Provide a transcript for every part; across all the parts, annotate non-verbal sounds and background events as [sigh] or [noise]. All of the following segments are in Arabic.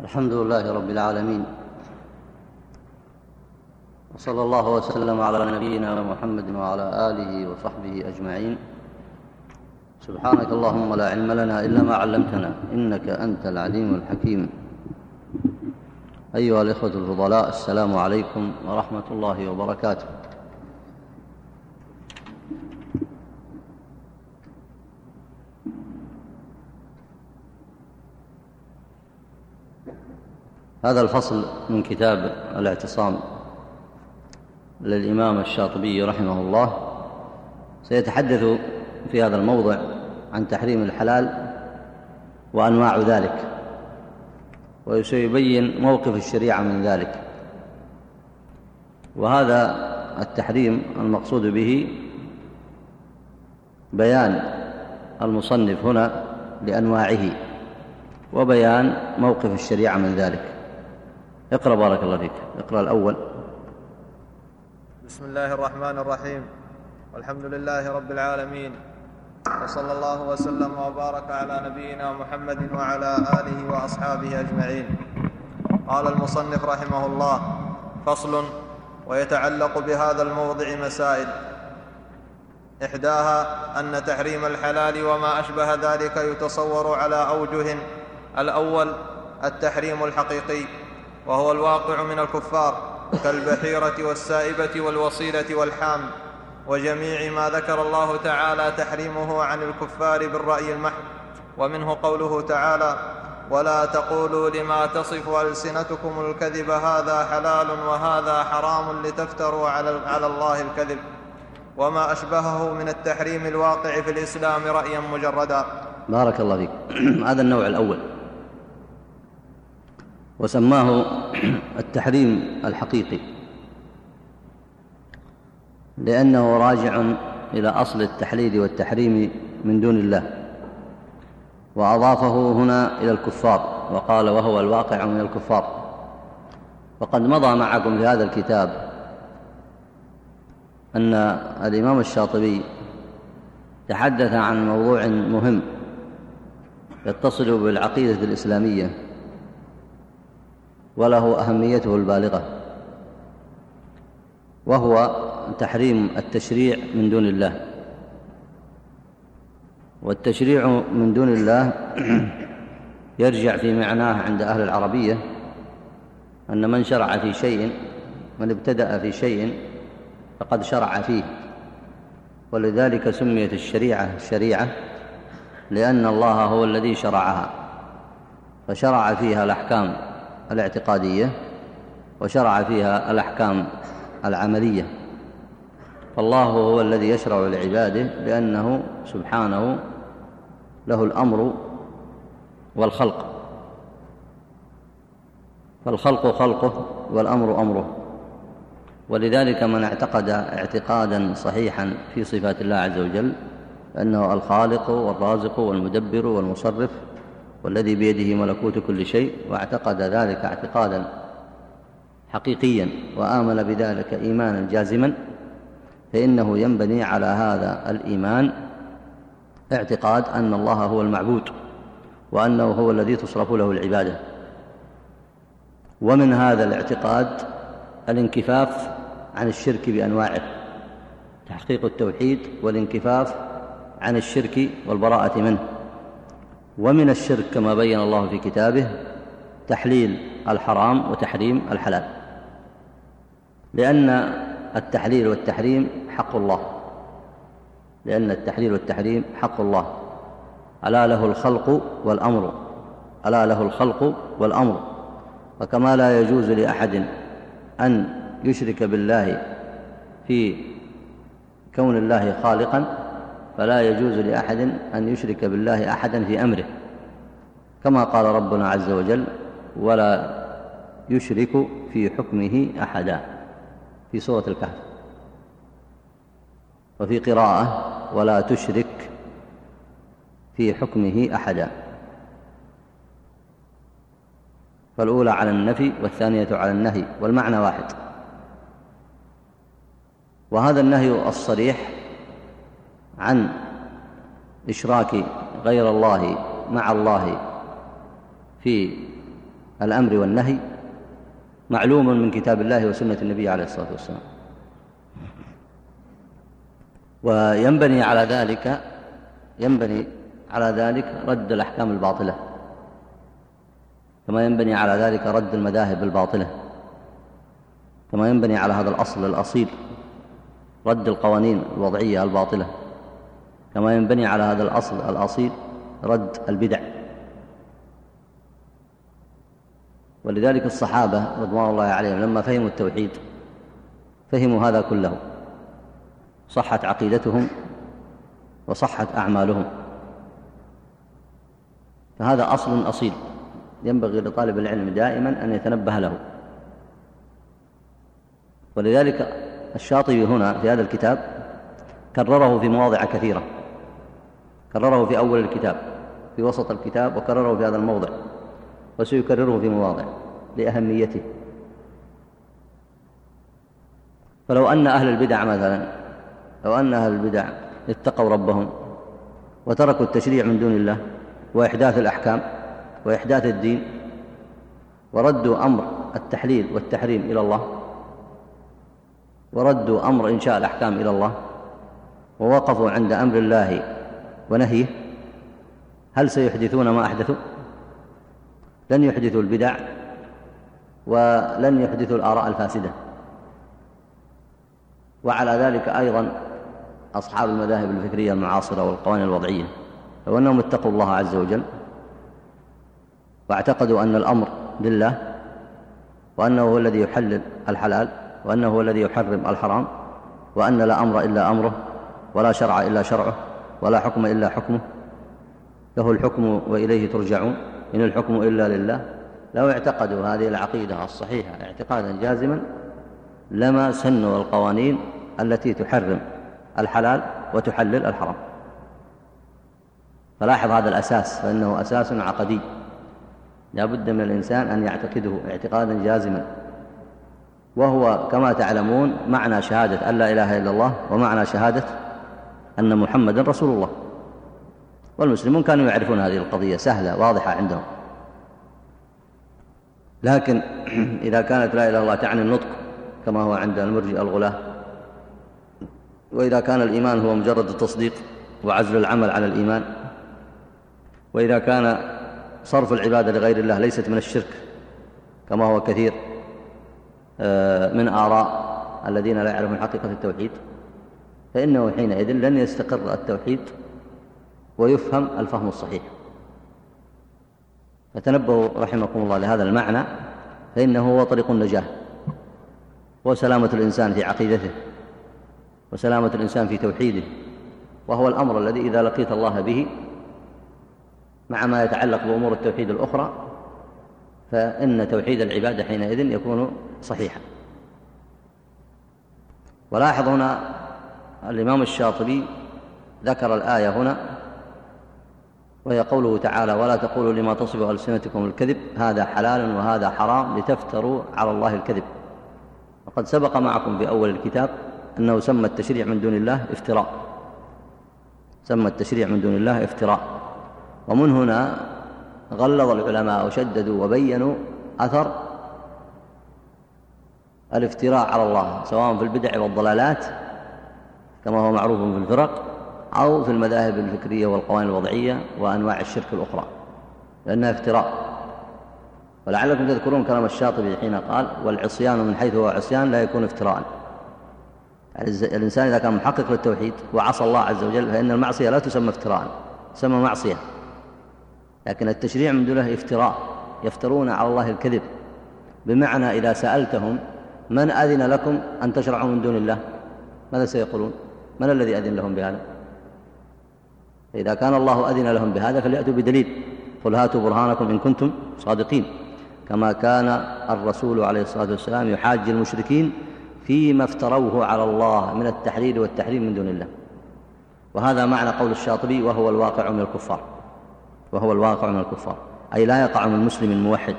الحمد لله رب العالمين وصلى الله وسلم على نبينا محمد وعلى آله وصحبه أجمعين. سبحانك اللهم لا علم لنا إلا ما علمتنا إنك أنت العليم الحكيم. أيها الإخوة الفضلاء السلام عليكم ورحمة الله وبركاته. هذا الفصل من كتاب الاعتصام للإمام الشاطبي رحمه الله. سيتحدث في هذا الموضع عن تحريم الحلال وأنواع ذلك وسيبين موقف الشريعة من ذلك. وهذا التحريم المقصود به بيان المصنف هنا لأنواعه وبيان موقف الشريعة من ذلك. اقرأ بارك الله فيك. اقرأ الأول. بسم الله الرحمن الرحيم. والحمد لله رب العالمين. وصلى الله وسلم وبارك على نبينا محمد وعلى آله وأصحابه أجمعين. قال المصنف رحمه الله فصل ويتعلق بهذا الموضع مسائل. إحداها أن تحريم الحلال وما أشبه ذلك يتصور على أوجه الأول التحريم الحقيقي. وهو الواقع من الكفار كالبحيرة والسائبة والوصيلة والحام وجميع ما ذكر الله تعالى تحريمه عن الكفار بالرأي المحض. ومنه قوله تعالى ولا تقولوا لما تصف ألسنتكم الكذب هذا حلال وهذا حرام لتفتروا على, الله الكذب. وما أشبهه من التحريم الواقع في الإسلام رايا مجردا. بارك الله فيك. [clears throat] هذا النوع الأول. وسماه التحريم الحقيقي لأنه راجع إلى أصل التحليل والتحريم من دون الله وأضافه هنا إلى الكفار وقال وهو الواقع من الكفار. وقد مضى معكم في هذا الكتاب أن الإمام الشاطبي تحدث عن موضوع مهم يتصل بالعقيدة الإسلامية وله أهميته البالغة وهو تحريم التشريع من دون الله. والتشريع من دون الله [clears throat] يرجع في معناه عند أهل العربية أن من شرع في شيء من ابتدأ في شيء فقد شرع فيه. ولذلك سميت الشريعة شريعة لأن الله هو الذي شرعها فشرع فيها الأحكام. الاعتقادية وشرع فيها الأحكام العملية. فالله هو الذي يشرع لعباده لأنه سبحانه له الأمر والخلق. فالخلق خلقه والأمر أمره. ولذلك من اعتقد اعتقادا صحيحا في صفات الله عز وجل أنه الخالق والرازق والمدبر والمصرف والذي بيده ملكوت كل شيء واعتقد ذلك اعتقادا حقيقيا وآمن بذلك إيمانا جازما فإنه ينبني على هذا الإيمان اعتقاد أن الله هو المعبود وأنه هو الذي تصرف له العبادة. ومن هذا الاعتقاد الانكفاف عن الشرك بأنواعه تحقيق التوحيد والانكفاف عن الشرك والبراءة منه. ومن الشرك كما بين الله في كتابه تحليل الحرام وتحريم الحلال لأن التحليل والتحريم حق الله لأن التحليل والتحريم حق الله. ألا له الخلق والأمر ألا له الخلق والأمر. وكما لا يجوز لأحد أن يشرك بالله في كون الله خالقا فلا يجوز لأحد أن يشرك بالله أحدا في أمره. كما قال ربنا عز وجل ولا يشرك في حكمه أحدا في سورة الكهف. وفي قراءة ولا تشرك في حكمه أحدا فالأولى على النفي والثانية على النهي والمعنى واحد. وهذا النهي الصريح عن إشراك غير الله مع الله في الأمر والنهي معلوم من كتاب الله وسنة النبي عليه الصلاة والسلام. وينبني على ذلك ينبني على ذلك رد الأحكام الباطلة. كما ينبني على ذلك رد المذاهب الباطلة. كما ينبني على هذا الأصل الأصيل رد القوانين الوضعية الباطلة. كما ينبني على هذا الأصل الأصيل رد البدع. ولذلك الصحابة رضوان الله عليهم لما فهموا التوحيد فهموا هذا كله. صحت عقيدتهم وصحت أعمالهم. فهذا أصل أصيل. ينبغي لطالب العلم دائما أن يتنبه له. ولذلك الشاطبي هنا في هذا الكتاب كرره في مواضع كثيرة. كرره في أول الكتاب في وسط الكتاب وكرره في هذا الموضع وسيكرره في مواضع لأهميته. فلو أن أهل البدع مثلا لو أن أهل البدع اتقوا ربهم وتركوا التشريع من دون الله وإحداث الأحكام وإحداث الدين وردوا أمر التحليل والتحريم إلى الله وردوا أمر إنشاء الأحكام إلى الله ووقفوا عند أمر الله ونهيه. هل سيحدثون ما أحدثوا؟ لن يحدثوا البدع ولن يحدثوا الآراء الفاسدة. وعلى ذلك أيضا أصحاب المذاهب الفكرية المعاصرة والقوانين الوضعية. لو أنهم اتقوا الله عز وجل واعتقدوا أن الأمر لله وأنه هو الذي يحلل الحلال وأنه هو الذي يحرم الحرام وأن لا أمر إلا أمره ولا شرع إلا شرعه ولا حكم إلا حكمه. له الحكم وإليه ترجعون. إن الحكم إلا لله. لو اعتقدوا هذه العقيدة الصحيحة اعتقادا جازما لما سنوا القوانين التي تحرم الحلال وتحلل الحرام. فلاحظ هذا الأساس فإنه أساس عقدي. لا بد من الإنسان أن يعتقده اعتقادا جازما. وهو كما تعلمون معنى شهادة أن لا إله إلا الله ومعنى شهادة أن محمد رسول الله. والمسلمون كانوا يعرفون هذه القضية سهلة واضحة عندهم. لكن [clears throat] إذا كانت لا إله إلا الله تعني النطق كما هو عند المرجئ الغلاة وإذا كان الإيمان هو مجرد التصديق وعزل العمل على الإيمان. وإذا كان صرف العبادة لغير الله ليست من الشرك كما هو كثير آه، من آراء الذين لا يعرفون حقيقة التوحيد. فإنه حينئذ لن يستقر التوحيد ويفهم الفهم الصحيح. فتنبهوا رحمكم الله لهذا المعنى فإنه هو طريق النجاة وسلامة الإنسان في عقيدته وسلامة الإنسان في توحيده وهو الأمر الذي إذا لقيت الله به مع ما يتعلق بأمور التوحيد الأخرى فإن توحيد العبادة حينئذ يكون صحيحا. ولاحظ هنا الإمام الشاطبي ذكر الآية هنا وهي قوله تعالى ولا تقولوا لما تصف ألسنتكم الكذب هذا حلال وهذا حرام لتفتروا على الله الكذب. وقد سبق معكم في أول الكتاب أنه سمى التشريع من دون الله افتراء. سمى التشريع من دون الله افتراء. ومن هنا غلظ العلماء وشددوا وبينوا أثر الافتراء على الله سواء في البدع والضلالات كما هو معروف في الفرق أو في المذاهب الفكرية والقوانين الوضعية وأنواع الشرك الأخرى لأنها افتراء. ولعلكم تذكرون كلام الشاطبي حين قال والعصيان من حيث هو عصيان لا يكون افتراء. يعني الإنسان إذا كان محقق للتوحيد وعصى الله عز وجل فإن المعصية لا تسمى افتراء تسمى معصية. لكن التشريع من دونه افتراء يفترون على الله الكذب. بمعنى إذا سألتهم من أذن لكم أن تشرعوا من دون الله؟ ماذا سيقولون؟ من الذي أذن لهم بهذا؟ إذا كان الله أذن لهم بهذا فليأتوا بدليل. قل هاتوا برهانكم إن كنتم صادقين. كما كان الرسول عليه الصلاة والسلام يحاج المشركين فيما افتروه على الله من التحليل والتحريم من دون الله. وهذا معنى قول الشاطبي وهو الواقع من الكفار وهو الواقع من الكفار. أي لا يقع من مسلم موحد.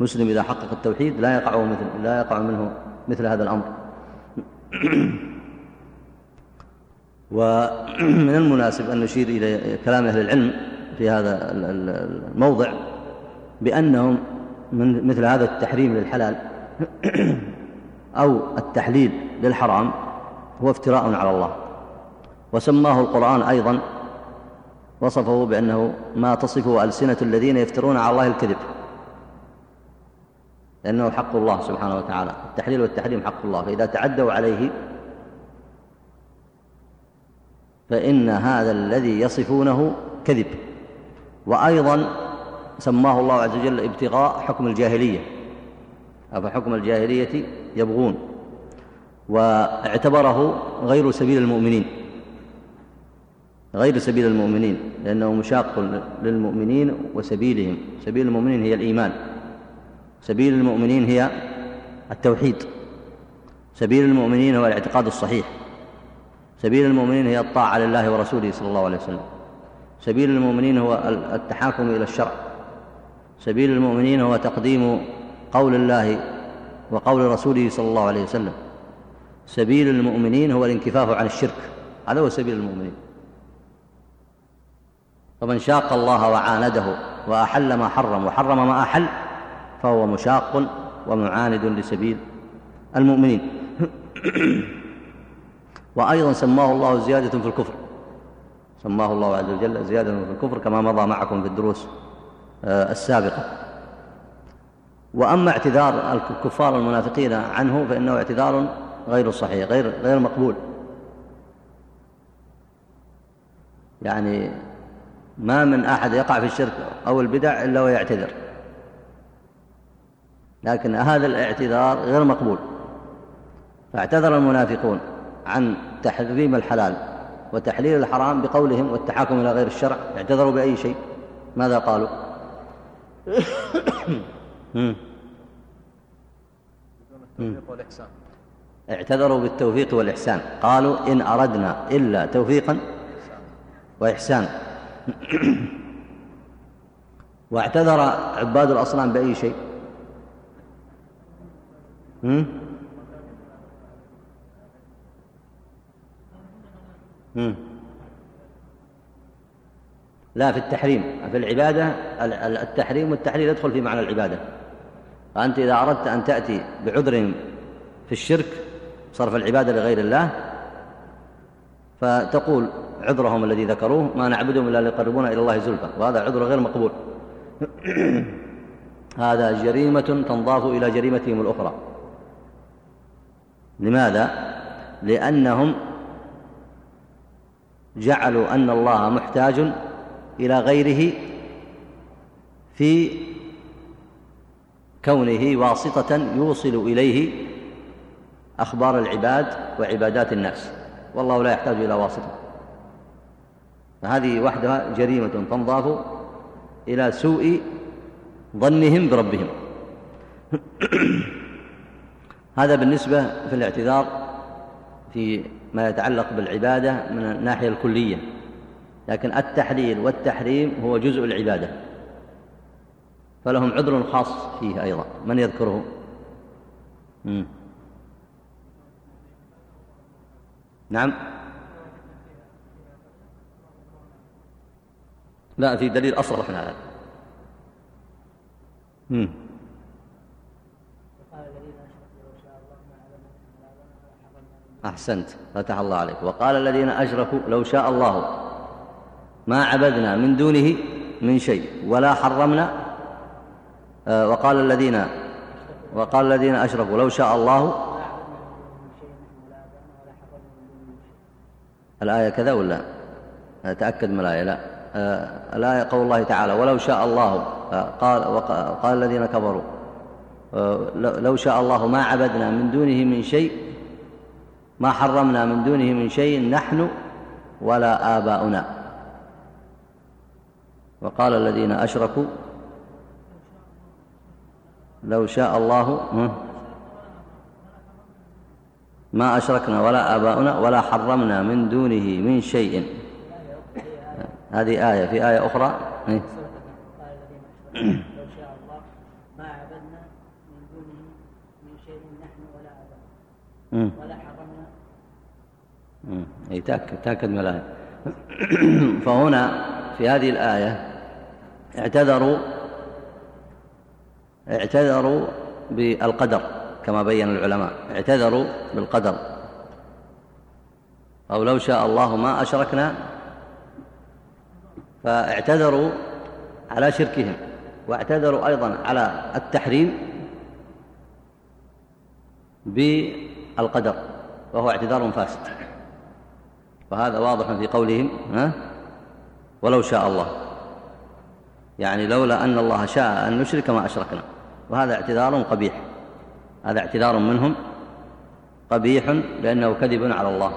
مسلم إذا حقق التوحيد لا يقع مثل لا يقع منه مثل هذا الأمر. [clears throat] ومن المناسب أن نشير إلى كلام أهل العلم في هذا الموضع بأنهم من مثل هذا التحريم للحلال أو التحليل للحرام هو افتراء على الله. وسماه القرآن أيضا وصفه بأنه ما تصفه ألسنة الذين يفترون على الله الكذب. لأنه حق الله سبحانه وتعالى. التحليل والتحريم حق الله. فإذا تعدوا عليه فإن هذا الذي يصفونه كذب. وأيضا سماه الله عز وجل ابتغاء حكم الجاهلية. أفحكم الجاهلية يبغون. واعتبره غير سبيل المؤمنين. غير سبيل المؤمنين لأنه مشاق للمؤمنين وسبيلهم. سبيل المؤمنين هي الإيمان. سبيل المؤمنين هي التوحيد. سبيل المؤمنين هو الاعتقاد الصحيح. سبيل المؤمنين هي الطاعة لله ورسوله صلى الله عليه وسلم. سبيل المؤمنين هو التحاكم إلى الشرع. سبيل المؤمنين هو تقديم قول الله وقول رسوله صلى الله عليه وسلم. سبيل المؤمنين هو الانكفاف عن الشرك. هذا هو سبيل المؤمنين. ومن شاق الله وعانده وأحل ما حرم وحرم ما أحل فهو مشاق ومعاند لسبيل المؤمنين. [clears throat] وأيضا سماه الله زيادة في الكفر. سماه الله عز وجل زيادة في الكفر كما مضى معكم في الدروس آه، السابقة. وأما اعتذار الكفار المنافقين عنه فإنه اعتذار غير صحيح غير غير مقبول. يعني ما من أحد يقع في الشرك أو البدع إلا ويعتذر. لكن هذا الاعتذار غير مقبول. فاعتذر المنافقون. عن تحريم الحلال وتحليل الحرام بقولهم والتحاكم إلى غير الشرع اعتذروا بأي شيء. ماذا قالوا؟ اعتذروا بالتوفيق والإحسان. قالوا إن أردنا إلا توفيقا وإحسان واعتذر عباد الأصنام بأي شيء؟ لا في التحريم. في العبادة التحريم والتحليل يدخل في معنى العبادة. فأنت إذا أردت أن تأتي بعذر في الشرك صرف العبادة لغير الله فتقول عذرهم الذي ذكروه ما نعبدهم إلا ليقربونا إلى الله زلفى. وهذا عذر غير مقبول. [clears throat] هذا جريمة تنضاف إلى جريمتهم الأخرى. لماذا؟ لأنهم جعلوا أن الله محتاج إلى غيره في كونه واسطة يوصل إليه أخبار العباد وعبادات الناس والله لا يحتاج إلى واسطة. فهذه وحدها جريمة تنضاف إلى سوء ظنهم بربهم. [clears throat] هذا بالنسبة في الاعتذار في ما يتعلق بالعبادة من الناحية الكلية. لكن التحليل والتحريم هو جزء العبادة. فلهم عذر خاص فيه أيضا. من يذكره؟ مم. نعم. لا في دليل أصرح من هذا أحسنت فتح الله عليك. وقال الذين أشركوا لو شاء الله ما عبدنا من دونه من شيء ولا حرمنا. آه، وقال الذين وقال الذين أشركوا لو شاء الله الآية كذا ولا؟ تأكد من الآية لا. آه، الآية قول الله تعالى ولو شاء الله. آه، قال قال الذين كفروا. لو شاء الله ما عبدنا من دونه من شيء ما حرمنا من دونه من شيء نحن ولا آباؤنا. وقال الذين أشركوا لو شاء الله ما أشركنا ولا آباؤنا ولا حرمنا من دونه من شيء. هذه آية. في آية أخرى لو شاء الله ما عبدنا من دونه من شيء نحن ولا آباؤنا. ولا أي تأكد تأكد من الآية. [clears throat] فهنا في هذه الآية اعتذروا اعتذروا بالقدر كما بين العلماء. اعتذروا بالقدر. أو لو شاء الله ما أشركنا فاعتذروا على شركهم واعتذروا أيضا على التحريم بالقدر وهو اعتذار فاسد. وهذا واضح في قولهم ها؟ ولو شاء الله. يعني لولا أن الله شاء أن نشرك ما أشركنا. وهذا اعتذار قبيح. هذا اعتذار منهم قبيح لأنه كذب على الله.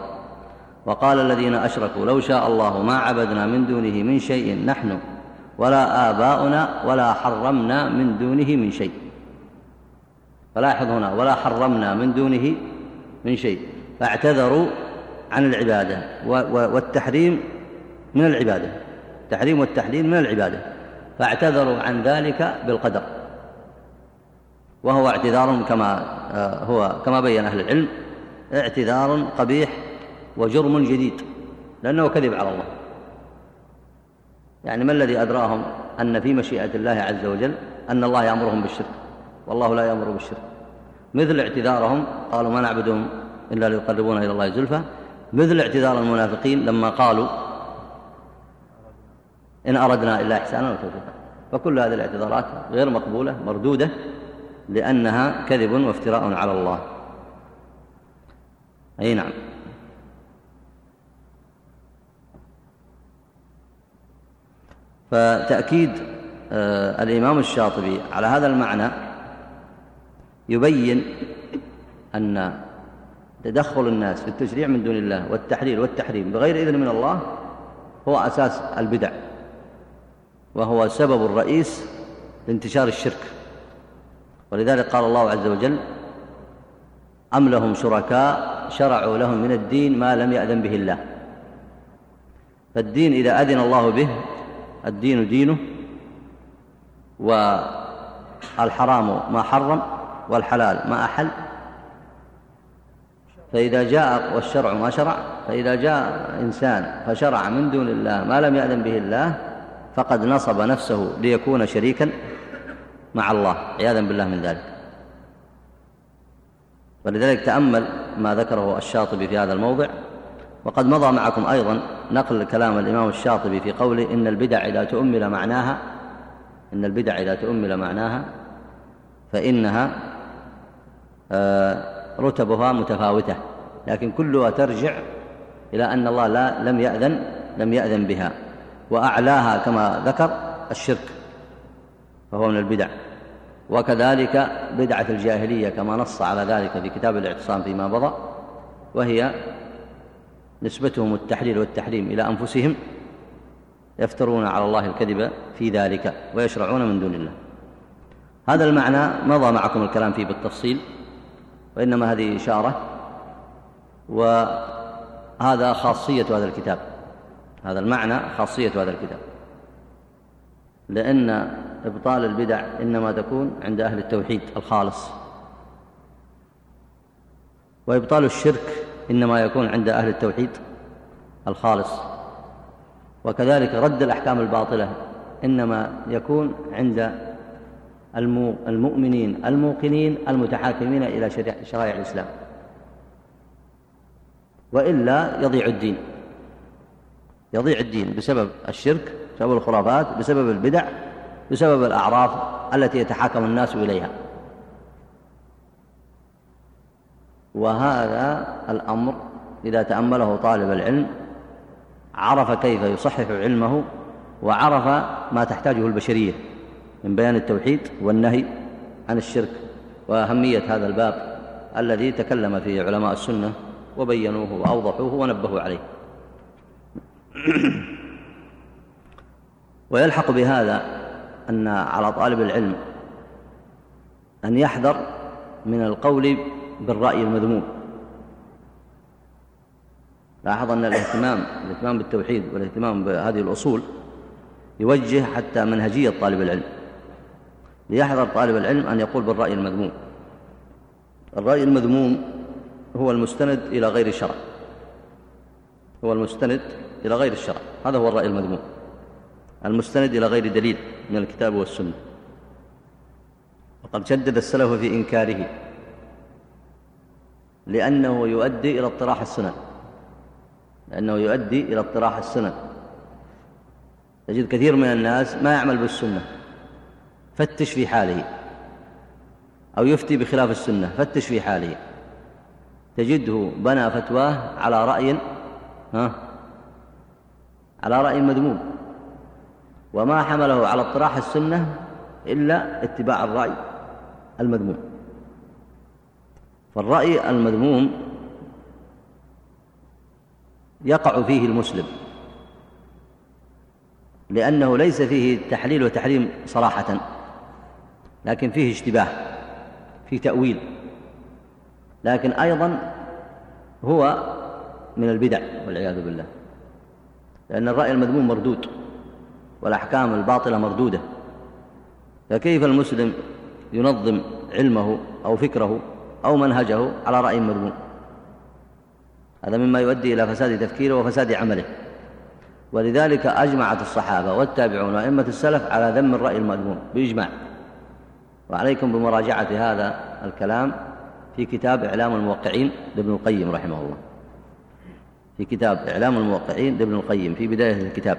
وقال الذين أشركوا لو شاء الله ما عبدنا من دونه من شيء نحن ولا آباؤنا ولا حرمنا من دونه من شيء. فلاحظ هنا ولا حرمنا من دونه من شيء. فاعتذروا عن العبادة. والتحريم من العبادة. التحريم والتحليل من العبادة. فاعتذروا عن ذلك بالقدر. وهو اعتذار كما آه، هو كما بين أهل العلم اعتذار قبيح وجرم جديد لأنه كذب على الله. يعني ما الذي أدراهم أن في مشيئة الله عز وجل أن الله يأمرهم بالشرك؟ والله لا يأمر بالشرك. مثل اعتذارهم قالوا ما نعبدهم إلا ليقربونا إلى الله زلفى مثل اعتذار المنافقين لما قالوا إن أردنا إلا إحسانا وتوفيقا. فكل هذه الاعتذارات غير مقبولة مردودة لأنها كذب وافتراء على الله. أي نعم. فتأكيد آه، الإمام الشاطبي على هذا المعنى يبين أن تدخل الناس في التشريع من دون الله والتحليل والتحريم بغير إذن من الله هو أساس البدع وهو سبب الرئيس لانتشار الشرك. ولذلك قال الله عز وجل أم لهم شركاء شرعوا لهم من الدين ما لم يأذن به الله. فالدين إذا أذن الله به الدين دينه والحرام ما حرم والحلال ما أحل فإذا جاء والشرع ما شرع فإذا جاء إنسان فشرع من دون الله ما لم يأذن به الله فقد نصب نفسه ليكون شريكا مع الله عياذا بالله من ذلك. ولذلك تأمل ما ذكره الشاطبي في هذا الموضع. وقد مضى معكم أيضا نقل كلام الإمام الشاطبي في قوله إن البدع إذا تؤمل معناها إن البدع إذا تؤمل معناها فإنها آه، رتبها متفاوتة لكن كلها ترجع إلى أن الله لا لم يأذن لم يأذن بها وأعلاها كما ذكر الشرك فهو من البدع. وكذلك بدعة الجاهلية كما نص على ذلك في كتاب الاعتصام فيما مضى وهي نسبتهم التحليل والتحريم إلى أنفسهم يفترون على الله الكذب في ذلك ويشرعون من دون الله. هذا المعنى مضى معكم الكلام فيه بالتفصيل. وإنما هذه إشارة وهذا خاصية هذا الكتاب. هذا المعنى خاصية هذا الكتاب. لأن إبطال البدع إنما تكون عند أهل التوحيد الخالص. وإبطال الشرك إنما يكون عند أهل التوحيد الخالص. وكذلك رد الأحكام الباطلة إنما يكون عند المؤمنين الموقنين المتحاكمين إلى شرائع الإسلام. وإلا يضيع الدين. يضيع الدين بسبب الشرك بسبب الخرافات بسبب البدع بسبب الأعراف التي يتحاكم الناس إليها. وهذا الأمر إذا تأمله طالب العلم عرف كيف يصحح علمه وعرف ما تحتاجه البشرية. من بيان التوحيد والنهي عن الشرك وأهمية هذا الباب الذي تكلم فيه علماء السنة وبينوه وأوضحوه ونبهوا عليه. [clears throat] ويلحق بهذا أن على طالب العلم أن يحذر من القول بالرأي المذموم. لاحظ أن الاهتمام الاهتمام بالتوحيد والاهتمام بهذه الأصول يوجه حتى منهجية طالب العلم. ليحذر طالب العلم أن يقول بالرأي المذموم. الرأي المذموم هو المستند إلى غير الشرع. هو المستند إلى غير الشرع. هذا هو الرأي المذموم. المستند إلى غير دليل من الكتاب والسنة. وقد شدد السلف في إنكاره لأنه يؤدي إلى اطراح السنن. لأنه يؤدي إلى اطراح السنن. تجد كثير من الناس ما يعمل بالسنة. فتش في حاله. أو يفتي بخلاف السنة فتش في حاله. تجده بنى فتواه على رأي ها؟ على رأي مذموم. وما حمله على اطراح السنة إلا اتباع الرأي المذموم. فالرأي المذموم يقع فيه المسلم. لأنه ليس فيه تحليل وتحريم صراحة. لكن فيه اشتباه فيه تأويل. لكن أيضا هو من البدع والعياذ بالله. لأن الرأي المذموم مردود والأحكام الباطلة مردودة. فكيف المسلم ينظم علمه أو فكره أو منهجه على رأي مذموم؟ هذا مما يؤدي إلى فساد تفكيره وفساد عمله. ولذلك أجمعت الصحابة والتابعون وأئمة السلف على ذم الرأي المذموم بإجماع. وعليكم بمراجعة هذا الكلام في كتاب إعلام الموقعين لابن القيم رحمه الله. في كتاب إعلام الموقعين لابن القيم في بداية الكتاب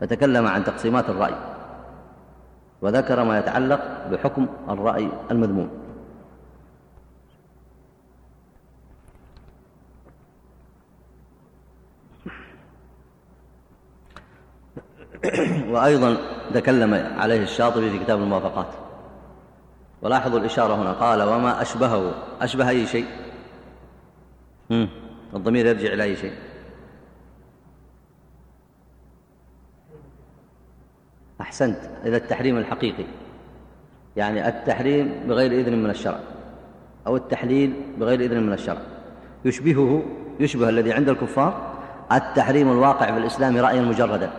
فتكلم عن تقسيمات الرأي وذكر ما يتعلق بحكم الرأي المذموم. [coughs] وأيضا تكلم عليه الشاطبي في كتاب الموافقات. ولاحظوا الإشارة هنا. قال وما أشبهه. أشبه أي شيء؟ الضمير يرجع إلى أي شيء؟ أحسنت. إلى التحريم الحقيقي. يعني التحريم بغير إذن من الشرع. أو التحليل بغير إذن من الشرع. يشبهه يشبه الذي عند الكفار التحريم الواقع في الإسلام رأيا مجردا.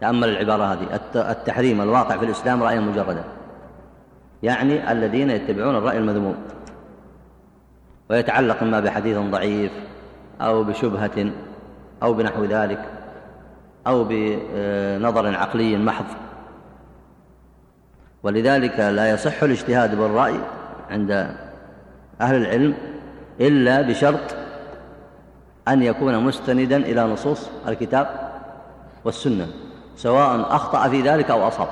تأمل العبارة هذه. التحريم الواقع في الإسلام رأيا مجردا. يعني الذين يتبعون الرأي المذموم ويتعلق إما بحديث ضعيف أو بشبهة أو بنحو ذلك أو بنظر عقلي محض. ولذلك لا يصح الاجتهاد بالرأي عند أهل العلم إلا بشرط أن يكون مستندا إلى نصوص الكتاب والسنة سواء أخطأ في ذلك أو أصاب.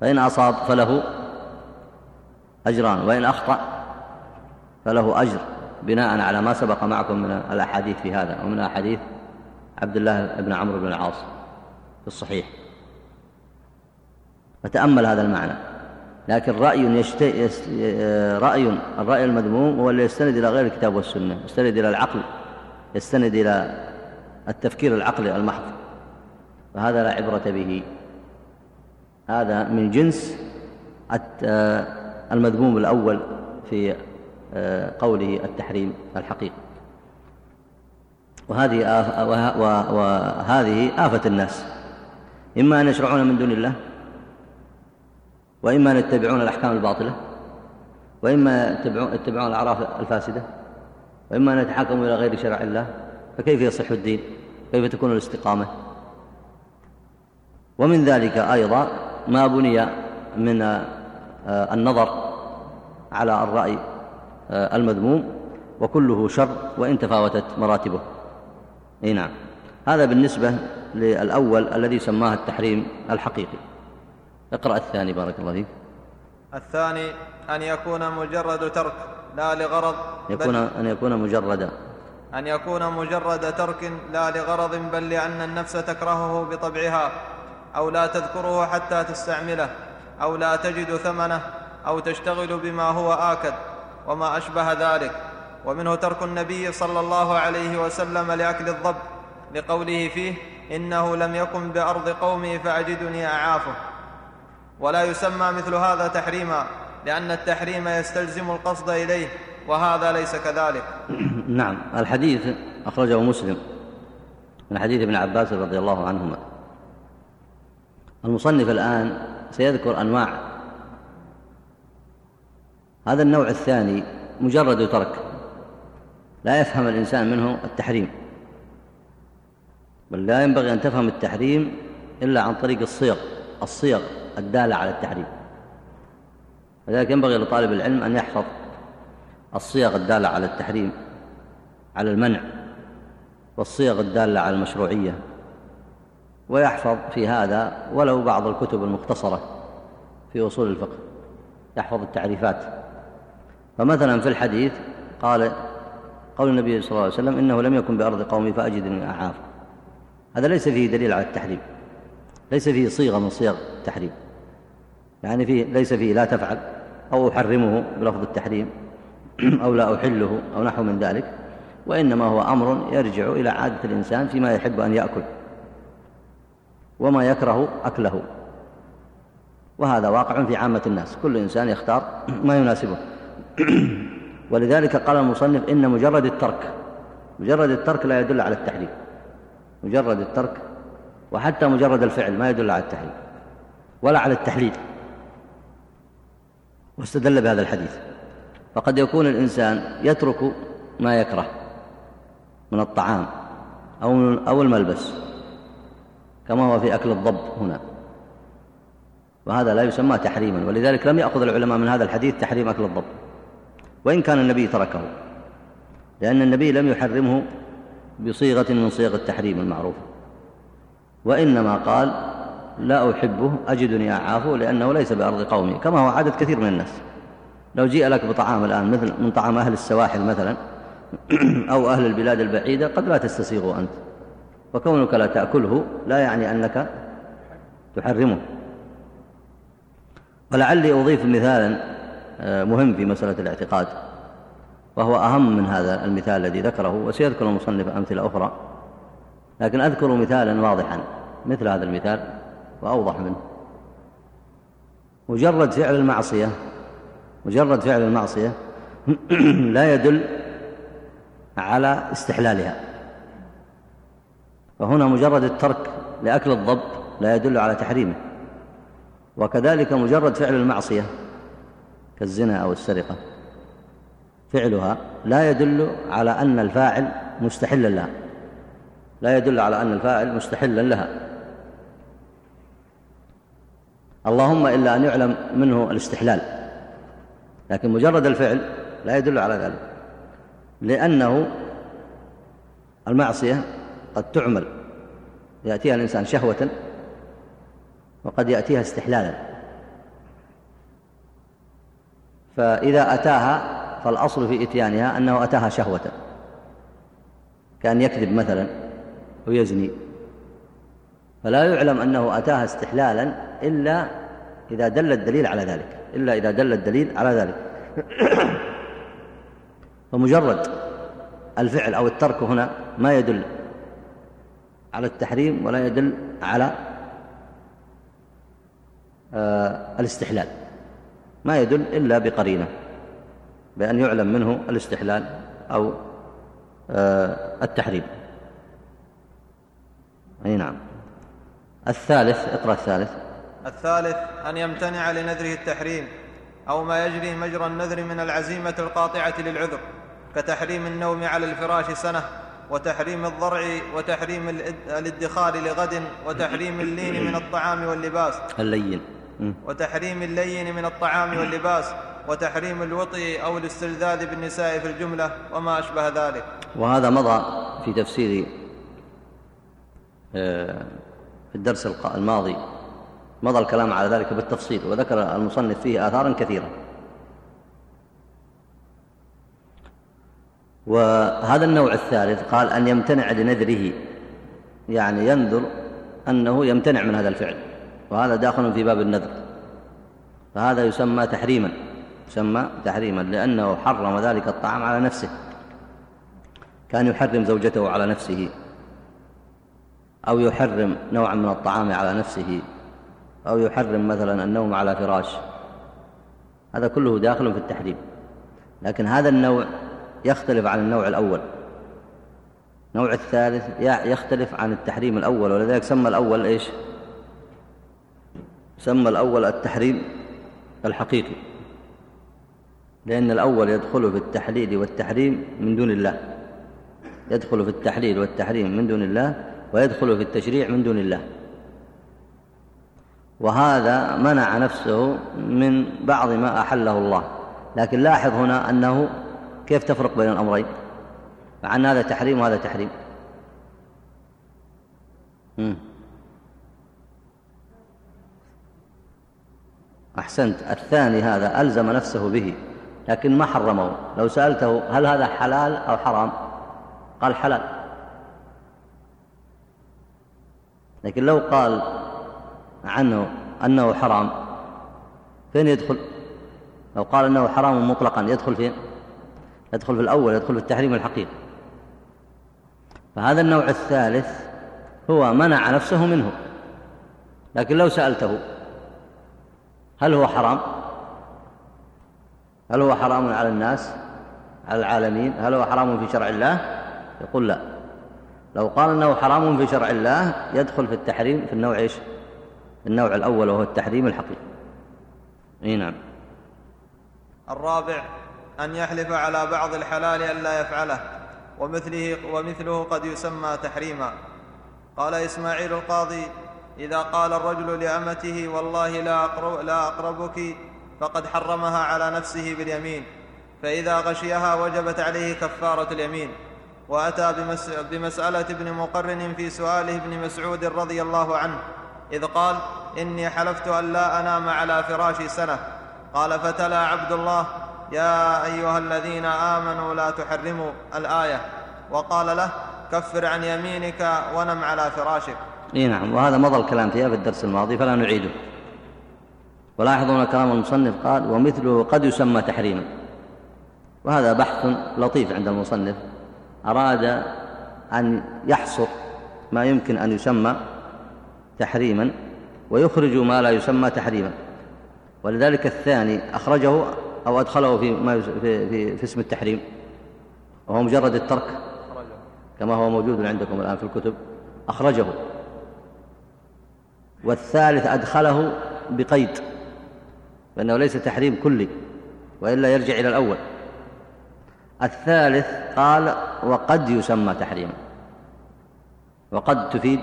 فإن أصاب فله أجران وإن أخطأ فله أجر بناء على ما سبق معكم من الأحاديث في هذا ومن أحاديث عبد الله بن عمرو بن العاص في الصحيح. فتأمل هذا المعنى. لكن رأي يشت... رأي الرأي المذموم هو اللي يستند إلى غير الكتاب والسنة يستند إلى العقل يستند إلى التفكير العقلي المحض. فهذا لا عبرة به. هذا من جنس المذموم الأول في قوله التحريم الحقيقي. وهذه آف وهذه آفة الناس. إما أن يشرعون من دون الله وإما أن يتبعون الأحكام الباطلة وإما يتبعون الأعراف الفاسدة وإما أن يتحاكموا إلى غير شرع الله. فكيف يصح الدين؟ كيف تكون الاستقامة؟ ومن ذلك أيضا ما بني من آه، النظر على الرأي آه، المذموم وكله شر وإن تفاوتت مراتبه. أي نعم. هذا بالنسبة للأول الذي سماه التحريم الحقيقي. اقرأ الثاني بارك الله فيك. الثاني أن يكون مجرد ترك لا لغرض يكون أن يكون مجرد أن يكون مجرد ترك لا لغرض بل لأن النفس تكرهه بطبعها أو لا تذكره حتى تستعمله. أو لا تجد ثمنه أو تشتغل بما هو آكد وما أشبه ذلك. ومنه ترك النبي صلى الله عليه وسلم لأكل الضب لقوله فيه إنه لم يكن بأرض قومي فأجدني أعافه. ولا يسمى مثل هذا تحريما لأن التحريم يستلزم القصد إليه وهذا ليس كذلك. [coughs] نعم الحديث أخرجه مسلم. من حديث ابن عباس رضي الله عنهما. المصنف الآن سيذكر أنواع. هذا النوع الثاني مجرد ترك. لا يفهم الإنسان منه التحريم. بل لا ينبغي أن تفهم التحريم إلا عن طريق الصيغ الصيغ الدالة على التحريم. لذلك ينبغي لطالب العلم أن يحفظ الصيغ الدالة على التحريم على المنع والصيغ الدالة على المشروعية. ويحفظ في هذا ولو بعض الكتب المختصرة في أصول الفقه يحفظ التعريفات. فمثلا في الحديث قال قول النبي صلى الله عليه وسلم إنه لم يكن بأرض قومي فأجدني أعاف. هذا ليس فيه دليل على التحريم ليس فيه صيغة من صيغ التحريم. يعني فيه ليس فيه لا تفعل أو أحرمه بلفظ التحريم [clears throat] أو لا أحله أو نحو من ذلك وإنما هو أمر يرجع إلى عادة الإنسان فيما يحب أن يأكل. وما يكره أكله. وهذا واقع في عامة الناس. كل إنسان يختار ما يناسبه. [clears throat] ولذلك قال المصنف إن مجرد الترك مجرد الترك لا يدل على التحريم. مجرد الترك وحتى مجرد الفعل ما يدل على التحريم ولا على التحليل. واستدل بهذا الحديث. فقد يكون الإنسان يترك ما يكره من الطعام أو أو الملبس. كما هو في أكل الضب هنا. وهذا لا يسمى تحريما ولذلك لم يأخذ العلماء من هذا الحديث تحريم أكل الضب وإن كان النبي تركه لأن النبي لم يحرمه بصيغة من صيغ التحريم المعروفة وإنما قال لا أحبه أجدني أعافه لأنه ليس بأرض قومي كما هو عادة كثير من الناس. لو جيء لك بطعام الآن مثل من طعام أهل السواحل مثلا [clears throat] أو أهل البلاد البعيدة قد لا تستسيغه أنت. وكونك لا تأكله لا يعني أنك تحرمه. ولعلي أضيف مثالا آه، مهم في مسألة الاعتقاد وهو أهم من هذا المثال الذي ذكره وسيذكر المصنف أمثلة أخرى. لكن أذكر مثالا واضحا مثل هذا المثال وأوضح منه. مجرد فعل المعصية مجرد فعل المعصية [clears throat] لا يدل على استحلالها. فهنا مجرد الترك لأكل الضب لا يدل على تحريمه. وكذلك مجرد فعل المعصية كالزنا أو السرقة. فعلها لا يدل على أن الفاعل مستحلا لها. لا يدل على أن الفاعل مستحلا لها. اللهم إلا أن يعلم منه الاستحلال. لكن مجرد الفعل لا يدل على ذلك. لأنه المعصية قد تعمل يأتيها الإنسان شهوة وقد يأتيها استحلالا. فإذا أتاها فالأصل في إتيانها أنه أتاها شهوة كأن يكذب مثلا ويزني فلا يعلم أنه أتاها استحلالا إلا إذا دل الدليل على ذلك إلا إذا دل الدليل على ذلك. [coughs] فمجرد الفعل أو الترك هنا ما يدل على التحريم ولا يدل على آه، الاستحلال. ما يدل إلا بقرينة بأن يعلم منه الاستحلال أو آه، التحريم. أي نعم. الثالث اقرأ الثالث. الثالث أن يمتنع لنذره التحريم أو ما يجري مجرى النذر من العزيمة القاطعة للعذر كتحريم النوم على الفراش سنة وتحريم الضرع وتحريم الادخار لغد وتحريم اللين من الطعام واللباس. اللين. وتحريم اللين من الطعام واللباس. وتحريم الوطي أو الاستلذاذ بالنساء في الجملة وما أشبه ذلك. وهذا مضى في تفسير آه، في الدرس الماضي. مضى الكلام على ذلك بالتفصيل وذكر المصنف فيه آثارا كثيرة. وهذا النوع الثالث قال أن يمتنع لنذره يعني ينذر أنه يمتنع من هذا الفعل وهذا داخل في باب النذر فهذا يسمى تحريما يسمى تحريما لأنه حرم ذلك الطعام على نفسه كان يحرم زوجته على نفسه أو يحرم نوعا من الطعام على نفسه أو يحرم مثلا النوم على فراش هذا كله داخل في التحريم لكن هذا النوع يختلف عن النوع الأول. النوع الثالث يختلف عن التحريم الأول ولذلك سمى الأول إيش؟ سمى الأول التحريم الحقيقي. لأن الأول يدخل في التحليل والتحريم من دون الله. يدخل في التحليل والتحريم من دون الله ويدخل في التشريع من دون الله. وهذا منع نفسه من بعض ما أحله الله. لكن لاحظ هنا أنه كيف تفرق بين الأمرين؟ مع أن هذا تحريم وهذا تحريم. أحسنت. الثاني هذا ألزم نفسه به لكن ما حرمه. لو سألته هل هذا حلال أو حرام؟ قال حلال. لكن لو قال عنه أنه حرام فين يدخل؟ لو قال أنه حرام مطلقا يدخل فين؟ يدخل في الأول يدخل في التحريم الحقيقي فهذا النوع الثالث هو منع نفسه منه. لكن لو سألته هل هو حرام؟ هل هو حرام على الناس على العالمين؟ هل هو حرام في شرع الله؟ يقول لا. لو قال أنه حرام في شرع الله يدخل في التحريم في النوع إيش؟ النوع الأول وهو التحريم الحقيقي. إي نعم. الرابع أن يحلف على بعض الحلال ألا يفعله ومثله, ومثله قد يسمى تحريما. قال إسماعيل القاضي إذا قال الرجل لأمته والله لا, أقرب لا أقربك فقد حرمها على نفسه باليمين فإذا غشيها وجبت عليه كفارة اليمين. وأتى بمس بمسألة ابن مقرن في سؤاله ابن مسعود رضي الله عنه إذ قال إني حلفت أن لا أنام على فراشي سنة. قال فتلا عبد الله يا أيها الذين آمنوا لا تحرموا الآية. وقال له كفر عن يمينك ونم على فراشك. إي نعم وهذا مضى الكلام فيها في الدرس الماضي فلا نعيده. ولاحظون كلام المصنف قال ومثله قد يسمى تحريما. وهذا بحث لطيف عند المصنف. أراد أن يحصر ما يمكن أن يسمى تحريما ويخرج ما لا يسمى تحريما. ولذلك الثاني أخرجه أو أدخله في, ما في, في, في اسم التحريم. وهو مجرد الترك. كما هو موجود عندكم الآن في الكتب. أخرجه. والثالث أدخله بقيد. فإنه ليس تحريم كلي وإلا يرجع إلى الأول. الثالث قال وقد يسمى تحريما وقد تفيد.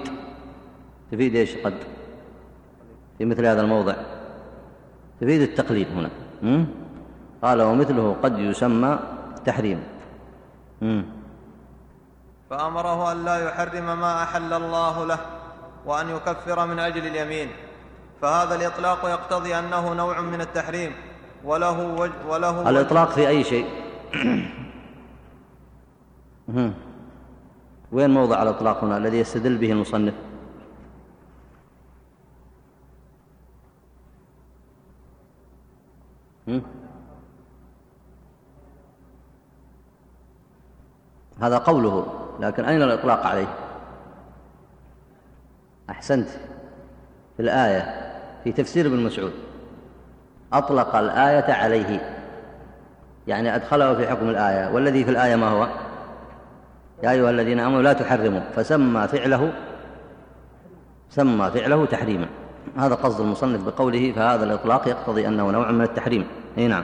تفيد إيش؟ قد. في مثل هذا الموضع. تفيد التقليد هنا. قال ومثله قد يسمى تحريما فأمره أن لا يحرم ما أحل الله له وأن يكفر من أجل اليمين. فهذا الإطلاق يقتضي أنه نوع من التحريم وله وجه وله الإطلاق في أي شيء؟ وين موضع الإطلاق هنا الذي يستدل به المصنف؟ هذا قوله لكن أين الإطلاق عليه؟ أحسنت. في الآية في تفسير ابن مسعود. أطلق الآية عليه. يعني أدخله في حكم الآية. والذي في الآية ما هو؟ يا أيها الذين آمنوا لا تحرموا. فسمى فعله سمى فعله تحريما. هذا قصد المصنف بقوله فهذا الإطلاق يقتضي أنه نوع من التحريم. أي نعم.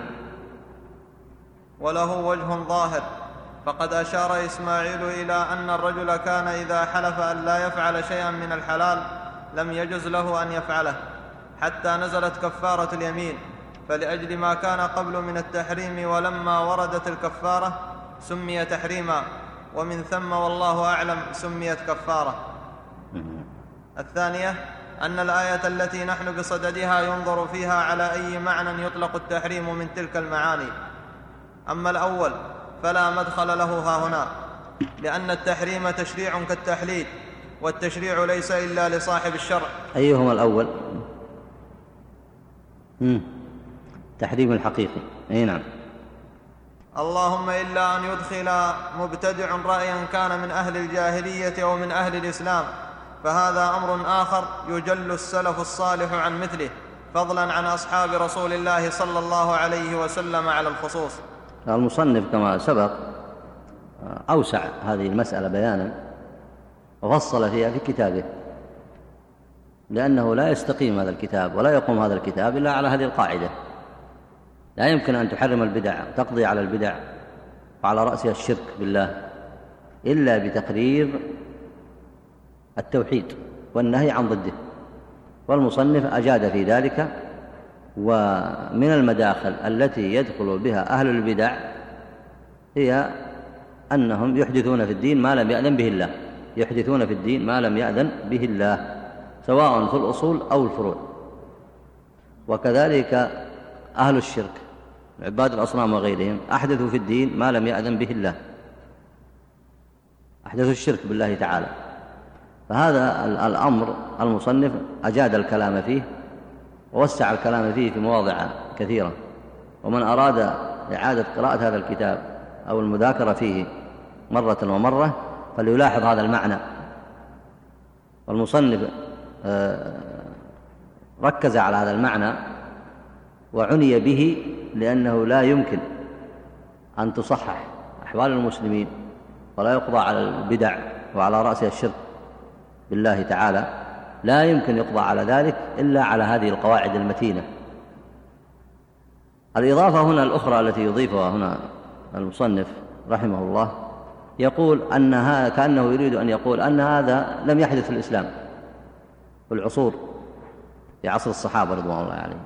وله وجه ظاهر. فقد أشار إسماعيل إلى أن الرجل كان إذا حلف أن لا يفعل شيئا من الحلال لم يجز له أن يفعله حتى نزلت كفارة اليمين. فلأجل ما كان قبل من التحريم ولما وردت الكفارة سمي تحريما ومن ثم والله أعلم سميت كفارة. الثانية أن الآية التي نحن بصددها ينظر فيها على أي معنى يطلق التحريم من تلك المعاني. أما الأول فلا مدخل له ها هنا لأن التحريم تشريع كالتحليل والتشريع ليس إلا لصاحب الشرع. أيهما الأول؟ مم. تحريم الحقيقي. أي نعم. اللهم إلا أن يدخل مبتدع رأيا كان من أهل الجاهلية أو من أهل الإسلام فهذا أمر آخر يجل السلف الصالح عن مثله فضلا عن أصحاب رسول الله صلى الله عليه وسلم على الخصوص. المصنف كما سبق أوسع هذه المسألة بيانا وفصل فيها في كتابه لأنه لا يستقيم هذا الكتاب ولا يقوم هذا الكتاب إلا على هذه القاعدة. لا يمكن أن تحرم البدع وتقضي على البدع وعلى رأسها الشرك بالله إلا بتقرير التوحيد والنهي عن ضده. والمصنف أجاد في ذلك ومن المداخل التي يدخل بها أهل البدع هي أنهم يحدثون في الدين ما لم يأذن به الله يحدثون في الدين ما لم يأذن به الله سواء في الأصول أو الفروع. وكذلك أهل الشرك عباد الأصنام وغيرهم أحدثوا في الدين ما لم يأذن به الله. أحدثوا الشرك بالله تعالى. فهذا الأمر المصنف أجاد الكلام فيه ووسع الكلام فيه في مواضع كثيرة. ومن أراد إعادة قراءة هذا الكتاب أو المذاكرة فيه مرة ومرة فليلاحظ هذا المعنى. والمصنف آه، ركز على هذا المعنى وعني به لأنه لا يمكن أن تصحح أحوال المسلمين ولا يقضى على البدع وعلى رأسها الشرك بالله تعالى. لا يمكن يقضى على ذلك إلا على هذه القواعد المتينة. الإضافة هنا الأخرى التي يضيفها هنا المصنف رحمه الله يقول أن هذا كأنه يريد أن يقول أن هذا لم يحدث في الإسلام في العصور في عصر الصحابة رضوان الله عليهم.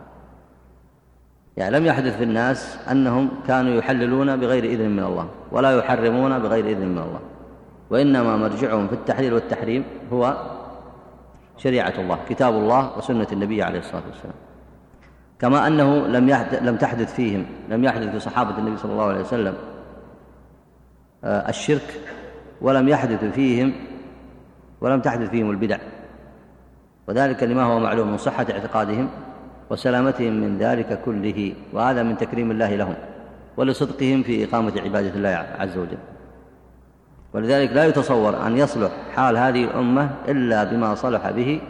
يعني لم يحدث في الناس أنهم كانوا يحللون بغير إذن من الله ولا يحرمون بغير إذن من الله وإنما مرجعهم في التحليل والتحريم هو شريعة الله كتاب الله وسنة النبي عليه الصلاة والسلام. كما أنه لم لم تحدث فيهم لم يحدث في صحابة النبي صلى الله عليه وسلم آه، الشرك ولم يحدث فيهم ولم تحدث فيهم البدع. وذلك لما هو معلوم من صحة اعتقادهم وسلامتهم من ذلك كله وهذا من تكريم الله لهم ولصدقهم في إقامة عبادة الله عز وجل. ولذلك لا يتصور أن يصلح حال هذه الأمة إلا بما صلح به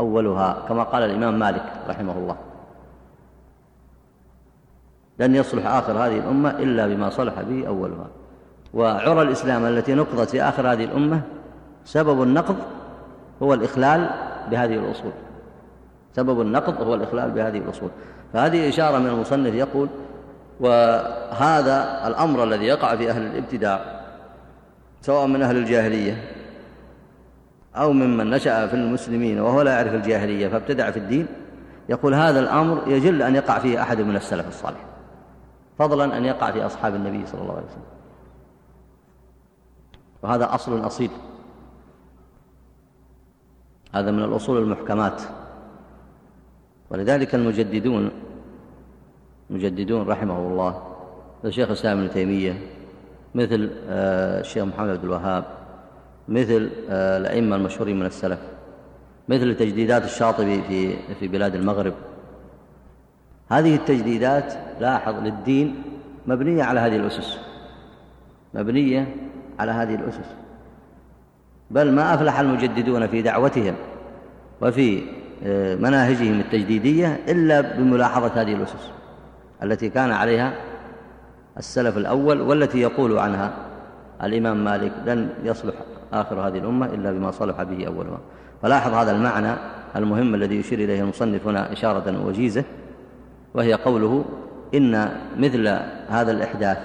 أولها كما قال الإمام مالك رحمه الله. لن يصلح آخر هذه الأمة إلا بما صلح به أولها. وعرى الإسلام التي نقضت في آخر هذه الأمة سبب النقض هو الإخلال بهذه الأصول. سبب النقض هو الإخلال بهذه الأصول. فهذه إشارة من المصنف يقول وهذا الأمر الذي يقع في أهل الابتداع سواء من أهل الجاهلية أو ممن نشأ في المسلمين وهو لا يعرف الجاهلية فابتدع في الدين يقول هذا الأمر يجل أن يقع فيه أحد من السلف الصالح فضلا أن يقع في أصحاب النبي صلى الله عليه وسلم. وهذا أصل أصيل. هذا من الأصول المحكمات. ولذلك المجددون مجددون رحمه الله الشيخ الإسلام ابن تيمية مثل آه، الشيخ محمد عبد الوهاب مثل آه، الأئمة المشهورين من السلف مثل تجديدات الشاطبي في في بلاد المغرب. هذه التجديدات لاحظ للدين مبنية على هذه الأسس مبنية على هذه الأسس. بل ما أفلح المجددون في دعوتهم وفي آه، مناهجهم التجديدية إلا بملاحظة هذه الأسس التي كان عليها السلف الأول والتي يقول عنها الإمام مالك لن يصلح آخر هذه الأمة إلا بما صلح به أولها. فلاحظ هذا المعنى المهم الذي يشير إليه المصنف هنا إشارة وجيزة وهي قوله إن مثل هذا الإحداث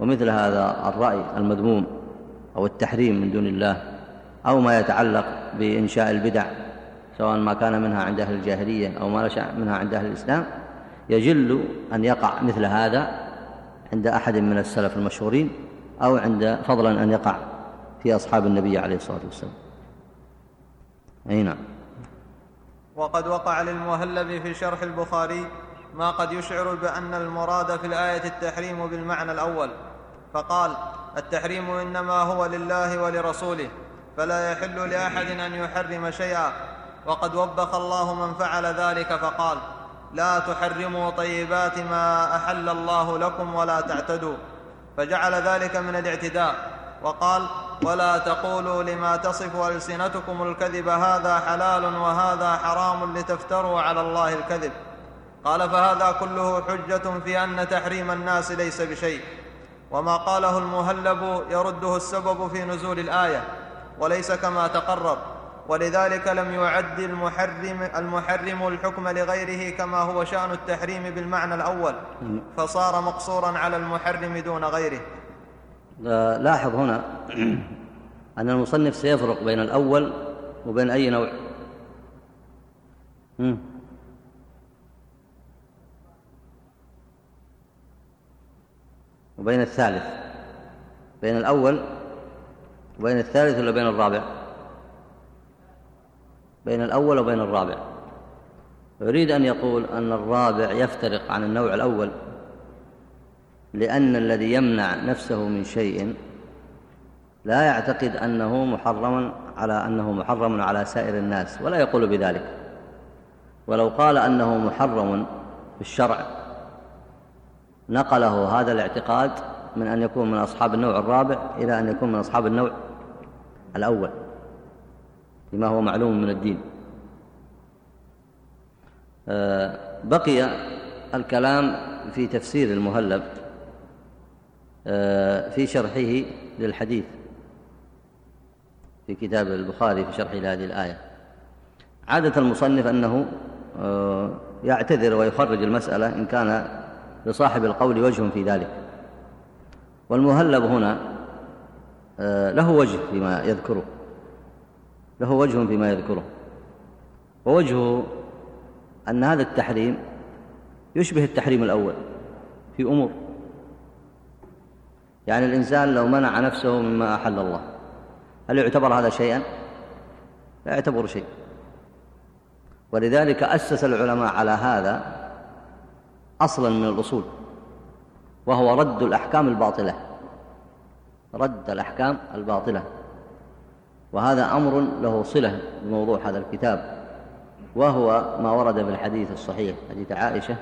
ومثل هذا الرأي المذموم أو التحريم من دون الله أو ما يتعلق بإنشاء البدع سواء ما كان منها عند أهل الجاهلية أو ما نشأ منها عند أهل الإسلام يجل أن يقع مثل هذا عند أحد من السلف المشهورين أو عند فضلا أن يقع في أصحاب النبي عليه الصلاة والسلام. أي نعم. وقد وقع للمهلب في شرح البخاري ما قد يشعر بأن المراد في الآية التحريم بالمعنى الأول. فقال التحريم إنما هو لله ولرسوله فلا يحل لأحد أن يحرم شيئا. وقد وبخ الله من فعل ذلك فقال لا تحرموا طيبات ما أحل الله لكم ولا تعتدوا. فجعل ذلك من الاعتداء. وقال ولا تقولوا لما تصف ألسنتكم الكذب هذا حلال وهذا حرام لتفتروا على الله الكذب. قال فهذا كله حجة في أن تحريم الناس ليس بشيء. وما قاله المهلب يرده السبب في نزول الآية. وليس كما تقرر ولذلك لم يعد المحرم المحرم الحكم لغيره كما هو شأن التحريم بالمعنى الأول فصار مقصورا على المحرم دون غيره. لاحظ هنا أن المصنف سيفرق بين الأول وبين أي نوع. وبين الثالث. بين الأول وبين الثالث ولا بين الرابع؟ بين الأول وبين الرابع. يريد أن يقول أن الرابع يفترق عن النوع الأول لأن الذي يمنع نفسه من شيء لا يعتقد أنه محرم على أنه محرم على سائر الناس ولا يقول بذلك. ولو قال أنه محرم في الشرع نقله هذا الاعتقاد من أن يكون من أصحاب النوع الرابع إلى أن يكون من أصحاب النوع الأول. لما هو معلوم من الدين. آه، بقي الكلام في تفسير المهلب آه، في شرحه للحديث في كتاب البخاري في شرحه لهذه الآية. عادة المصنف أنه آه، يعتذر ويخرج المسألة إن كان لصاحب القول وجه في ذلك. والمهلب هنا له وجه فيما يذكره. له وجه فيما يذكره. ووجهه أن هذا التحريم يشبه التحريم الأول في أمور. يعني الإنسان لو منع نفسه مما أحل الله هل يعتبر هذا شيئا؟ لا يعتبر شيء. ولذلك أسس العلماء على هذا أصلا من الأصول وهو رد الأحكام الباطلة. رد الأحكام الباطلة. وهذا أمر له صلة بموضوع هذا الكتاب وهو ما ورد في الحديث الصحيح حديث عائشة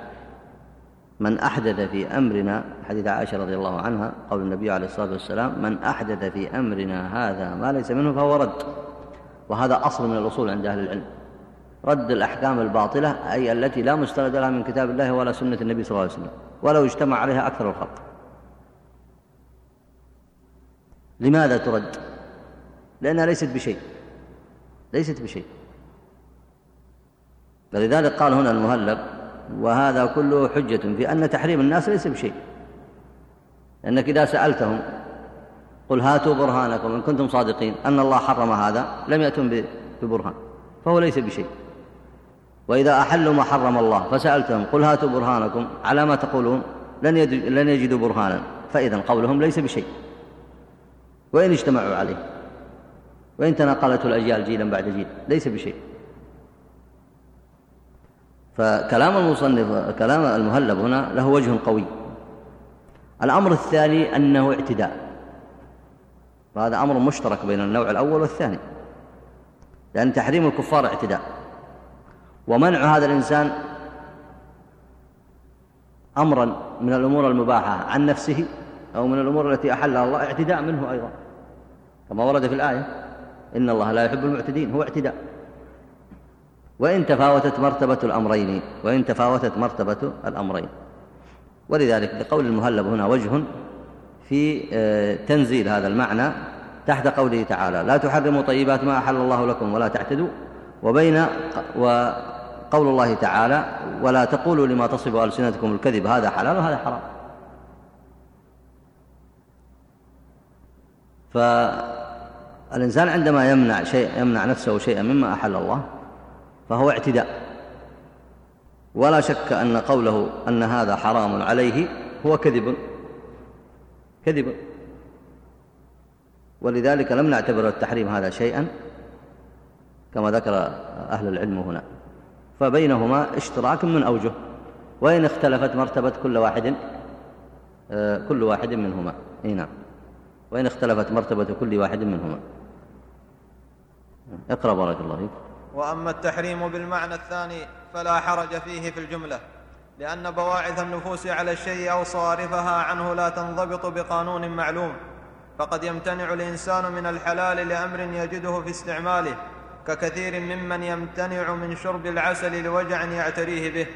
من أحدث في أمرنا حديث عائشة رضي الله عنها قول النبي عليه الصلاة والسلام من أحدث في أمرنا هذا ما ليس منه فهو رد وهذا أصل من الأصول عند أهل العلم. رد الأحكام الباطلة أي التي لا مستند لها من كتاب الله ولا سنة النبي صلى الله عليه وسلم ولو اجتمع عليها أكثر الخلق. لماذا ترد؟ لأنها ليست بشيء. ليست بشيء. فلذلك قال هنا المهلب وهذا كله حجة في أن تحريم الناس ليس بشيء. لأنك إذا سألتهم قل هاتوا برهانكم إن كنتم صادقين أن الله حرم هذا لم يأتم ببرهان. فهو ليس بشيء. وإذا أحلوا ما حرم الله فسألتهم قل هاتوا برهانكم على ما تقولون لن, لن يجدوا برهانا. فإذا قولهم ليس بشيء. وإن اجتمعوا عليه. وإن تناقلته الأجيال جيلا بعد جيل ليس بشيء. فكلام المصنف كلام المهلب هنا له وجه قوي. الأمر الثاني أنه اعتداء. وهذا أمر مشترك بين النوع الأول والثاني. لأن تحريم الكفار اعتداء. ومنع هذا الإنسان أمرا من الأمور المباحة عن نفسه أو من الأمور التي أحلها الله اعتداء منه أيضا. كما ورد في الآية. إن الله لا يحب المعتدين هو اعتداء. وإن تفاوتت مرتبة الأمرين وإن تفاوتت مرتبة الأمرين. ولذلك بقول المهلب هنا وجه في آه، تنزيل هذا المعنى تحت قوله تعالى لا تحرموا طيبات ما أحل الله لكم ولا تعتدوا. وبين وقول الله تعالى ولا تقولوا لما تصف ألسنتكم الكذب هذا حلال وهذا حرام. فالإنسان عندما يمنع شيء يمنع نفسه شيئا مما أحل الله فهو اعتداء. ولا شك أن قوله أن هذا حرام عليه هو كذب. كذب. ولذلك لم نعتبر التحريم هذا شيئا كما ذكر أهل العلم هنا. فبينهما اشتراك من أوجه وإن اختلفت مرتبة كل واحد آه، كل واحد منهما. إي نعم. وإن اختلفت مرتبة كل واحد منهما. اقرأ بارك الله فيك. وأما التحريم بالمعنى الثاني فلا حرج فيه في الجملة لأن بواعث النفوس على الشيء أو صوارفها عنه لا تنضبط بقانون معلوم. فقد يمتنع الإنسان من الحلال لأمر يجده في استعماله ككثير ممن يمتنع من شرب العسل لوجع يعتريه به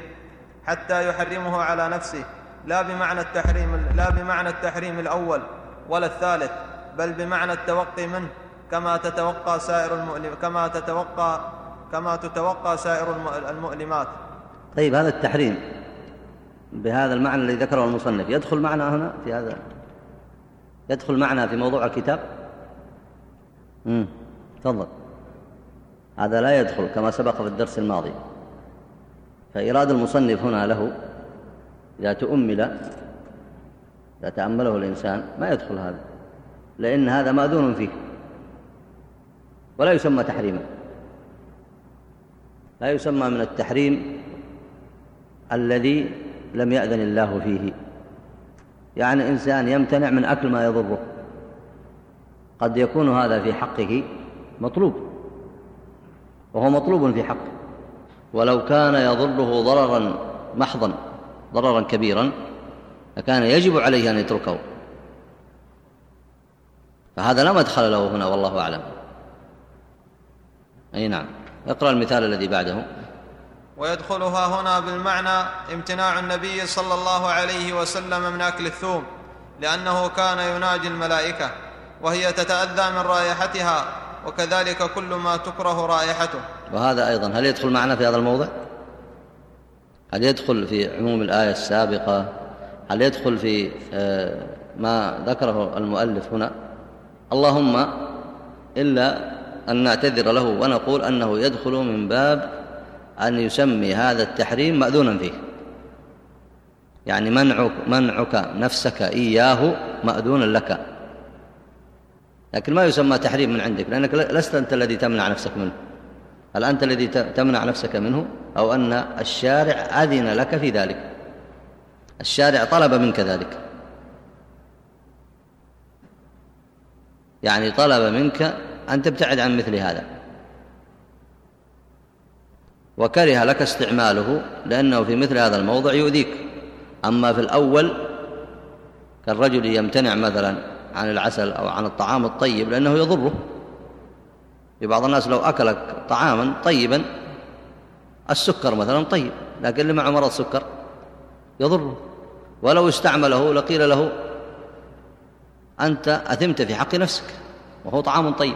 حتى يحرمه على نفسه. لا بمعنى التحريم لا بمعنى التحريم الأول. ولا الثالث بل بمعنى التوقي منه كما تتوقى سائر المؤلم كما تتوقى كما تتوقى سائر المؤلمات. طيب هذا التحريم بهذا المعنى الذي ذكره المصنف يدخل معنا هنا في هذا؟ يدخل معنا في موضوع الكتاب؟ امم تفضل. هذا لا يدخل كما سبق في الدرس الماضي. فإيراد المصنف هنا له إذا تؤمل إذا تأمله الإنسان ما يدخل هذا لأن هذا مأذون فيه ولا يسمى تحريما. لا يسمى من التحريم الذي لم يأذن الله فيه. يعني إنسان يمتنع من أكل ما يضره. قد يكون هذا في حقه مطلوب وهو مطلوب في حقه. ولو كان يضره ضررا محضا ضررا كبيرا لكان يجب عليه أن يتركه. فهذا لا مدخل له هنا والله أعلم. أي نعم. اقرأ المثال الذي بعده. ويدخلها هنا بالمعنى امتناع النبي صلى الله عليه وسلم من أكل الثوم لأنه كان يناجي الملائكة وهي تتأذى من رائحتها وكذلك كل ما تكره رائحته. وهذا أيضا هل يدخل معنا في هذا الموضع؟ هل يدخل في عموم الآية السابقة؟ هل يدخل في آه، ما ذكره المؤلف هنا؟ اللهم إلا أن نعتذر له ونقول أنه يدخل من باب أن يسمي هذا التحريم مأذونا فيه. يعني منعك, منعك نفسك إياه مأذونا لك. لكن ما يسمى تحريم من عندك لأنك لست أنت الذي تمنع نفسك منه. هل أنت الذي تمنع نفسك منه؟ أو أن الشارع أذن لك في ذلك. الشارع طلب منك ذلك. يعني طلب منك أن تبتعد عن مثل هذا. وكره لك استعماله لأنه في مثل هذا الموضع يؤذيك. أما في الأول كالرجل يمتنع مثلا عن العسل أو عن الطعام الطيب لأنه يضره. في بعض الناس لو أكل طعاما طيبا السكر مثلا طيب لكن اللي معه مرض سكر يضره. ولو استعمله لقيل له أنت أثمت في حق نفسك وهو طعام طيب.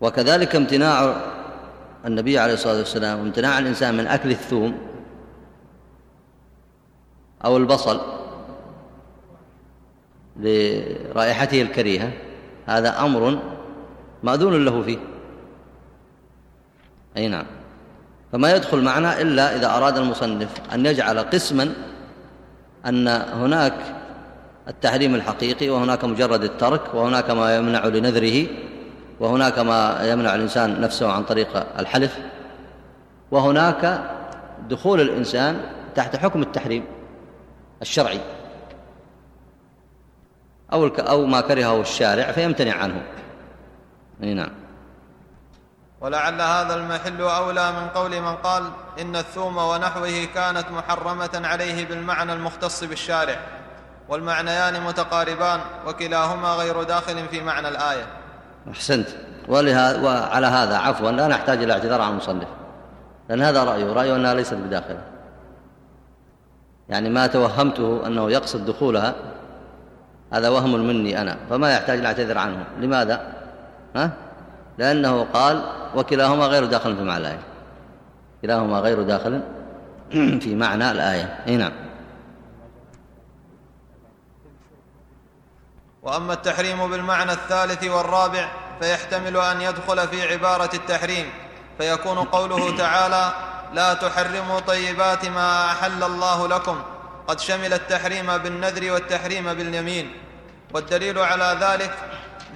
وكذلك امتناع النبي عليه الصلاة والسلام وامتناع الإنسان من أكل الثوم أو البصل لرائحته الكريهة هذا أمر مأذون له فيه. أي نعم. فما يدخل معنا إلا إذا أراد المصنف أن يجعل قسما أن هناك التحريم الحقيقي وهناك مجرد الترك وهناك ما يمنع لنذره وهناك ما يمنع الإنسان نفسه عن طريق الحلف وهناك دخول الإنسان تحت حكم التحريم الشرعي أو أو ما كرهه الشارع فيمتنع عنه. نعم. ولعل هذا المحل أولى من قول من قال إن الثوم ونحوه كانت محرمة عليه بالمعنى المختص بالشارع والمعنيان متقاربان وكلاهما غير داخل في معنى أحسنت ولهذا وعلى هذا عفوا لا نحتاج إلى اعتذار عن المصنف لأن هذا رأيه رأيه أنها ليست بداخله يعني ما توهمته أنه يقصد دخولها هذا وهم مني أنا فما يحتاج إلى اعتذار عنه لماذا؟ ها؟ لأنه قال وكلاهما غير داخل في معنى الآية. كلاهما غير داخل [clears throat] في معنى الآية. أي نعم. وأما التحريم بالمعنى الثالث والرابع فيحتمل أن يدخل في عبارة التحريم. فيكون قوله [clears throat] تعالى لا تحرموا طيبات ما أحل الله لكم قد شمل التحريم بالنذر والتحريم باليمين. والدليل على ذلك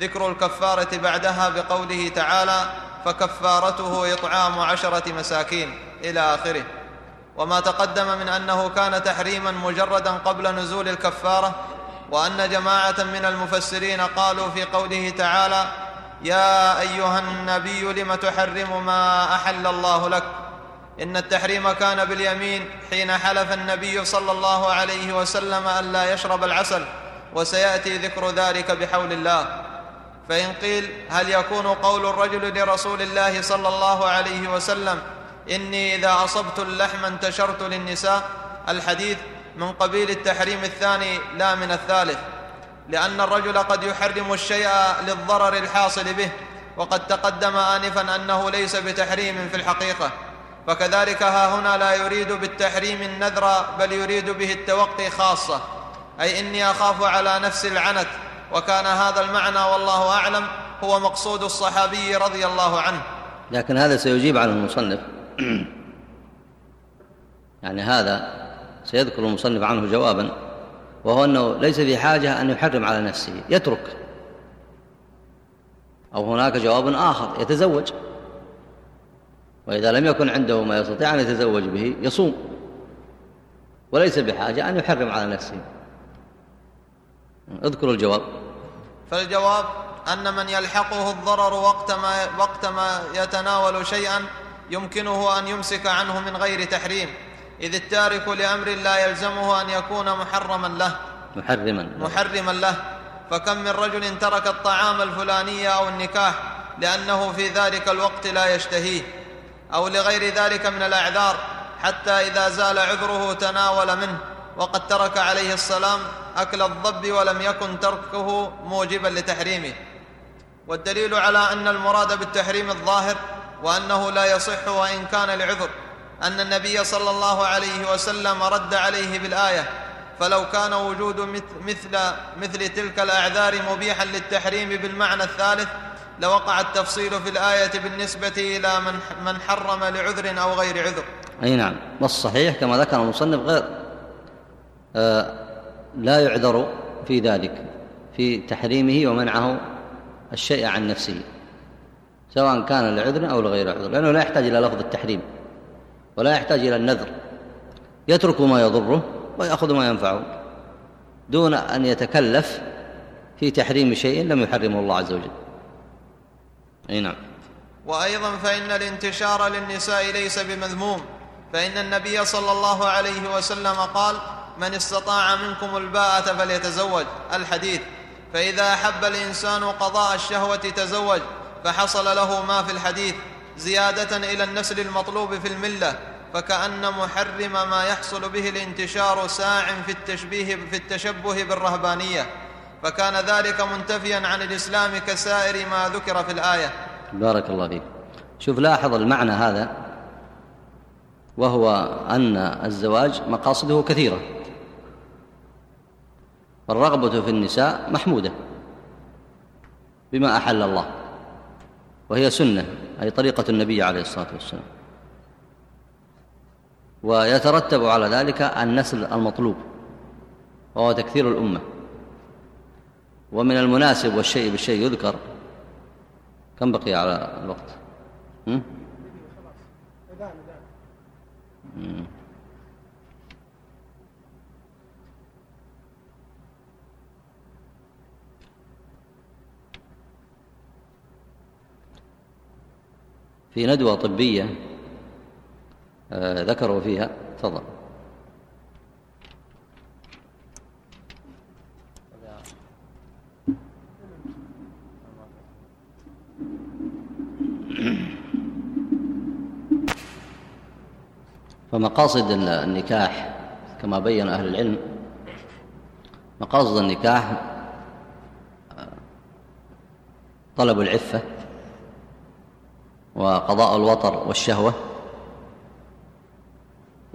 ذكر الكفارة بعدها بقوله تعالى فكفارته إطعام عشرة مساكين إلى آخره. وما تقدم من أنه كان تحريما مجردا قبل نزول الكفارة وأن جماعة من المفسرين قالوا في قوله تعالى يا أيها النبي لم تحرم ما أحل الله لك؟ إن التحريم كان باليمين حين حلف النبي صلى الله عليه وسلم الا يشرب العسل وسيأتي ذكر ذلك بحول الله. فإن قيل هل يكون قول الرجل لرسول الله صلى الله عليه وسلم إني إذا أصبت اللحم انتشرت للنساء؟ الحديث من قبيل التحريم الثاني لا من الثالث لأن الرجل قد يحرم الشيء للضرر الحاصل به وقد تقدم انفا أنه ليس بتحريم في الحقيقة. فكذلك ها هنا لا يريد بالتحريم النذر بل يريد به التوقي خاصة أي إني أخاف على نفسي العنت وكان هذا المعنى والله أعلم هو مقصود الصحابي رضي الله عنه. لكن هذا سيجيب عنه المصنف. يعني هذا سيذكر المصنف عنه جوابا وهو أنه ليس في حاجة أن يحرم على نفسه يترك. أو هناك جواب آخر يتزوج. وإذا لم يكن عنده ما يستطيع أن يتزوج به يصوم. وليس بحاجة أن يحرم على نفسه. اذكروا الجواب. فالجواب أن من يلحقه الضرر وقت ما, وقت ما يتناول شيئا يمكنه أن يمسك عنه من غير تحريم. إذ التارك لأمر لا يلزمه أن يكون محرما له. محرما. محرما له. فكم من رجل ترك الطعام الفلاني أو النكاح لأنه في ذلك الوقت لا يشتهيه أو لغير ذلك من الأعذار حتى إذا زال عذره تناول منه وقد ترك عليه السلام أكل الضب ولم يكن تركه موجبا لتحريمه. والدليل على أن المراد بالتحريم الظاهر وأنه لا يصح وإن كان لعذر أن النبي صلى الله عليه وسلم رد عليه بالآية فلو كان وجود مثل مثل تلك الأعذار مبيحا للتحريم بالمعنى الثالث لوقع التفصيل في الآية بالنسبة إلى من من حرم لعذر أو غير عذر. أي نعم، والصحيح كما ذكر المصنف غير. آه لا يعذر في ذلك في تحريمه ومنعه الشيء عن نفسه سواء كان لعذر أو لغير عذر لأنه لا يحتاج إلى لفظ التحريم ولا يحتاج إلى النذر يترك ما يضره ويأخذ ما ينفعه دون أن يتكلف في تحريم شيء لم يحرمه الله عز وجل. أي نعم. وأيضا فإن الانتشار للنساء ليس بمذموم فإن النبي صلى الله عليه وسلم قال من استطاع منكم الباءة فليتزوج. الحديث فإذا أحب الإنسان قضاء الشهوة تزوج فحصل له ما في الحديث زيادة إلى النسل المطلوب في الملة فكأن محرم ما يحصل به الانتشار ساع في التشبيه في التشبه بالرهبانية. فكان ذلك منتفيا عن الإسلام كسائر ما ذكر في الآية. بارك الله فيك. شوف لاحظ المعنى هذا وهو أن الزواج مقاصده كثيرة. والرغبة في النساء محمودة بما أحل الله وهي سنة أي طريقة النبي عليه الصلاة والسلام. ويترتب على ذلك النسل المطلوب وهو تكثير الأمة. ومن المناسب والشيء بالشيء يذكر كم بقي على الوقت؟ هم؟ في ندوة طبية آه، ذكروا فيها. تفضل. فمقاصد النكاح كما بين أهل العلم مقاصد النكاح آه، طلب العفة وقضاء الوطر والشهوة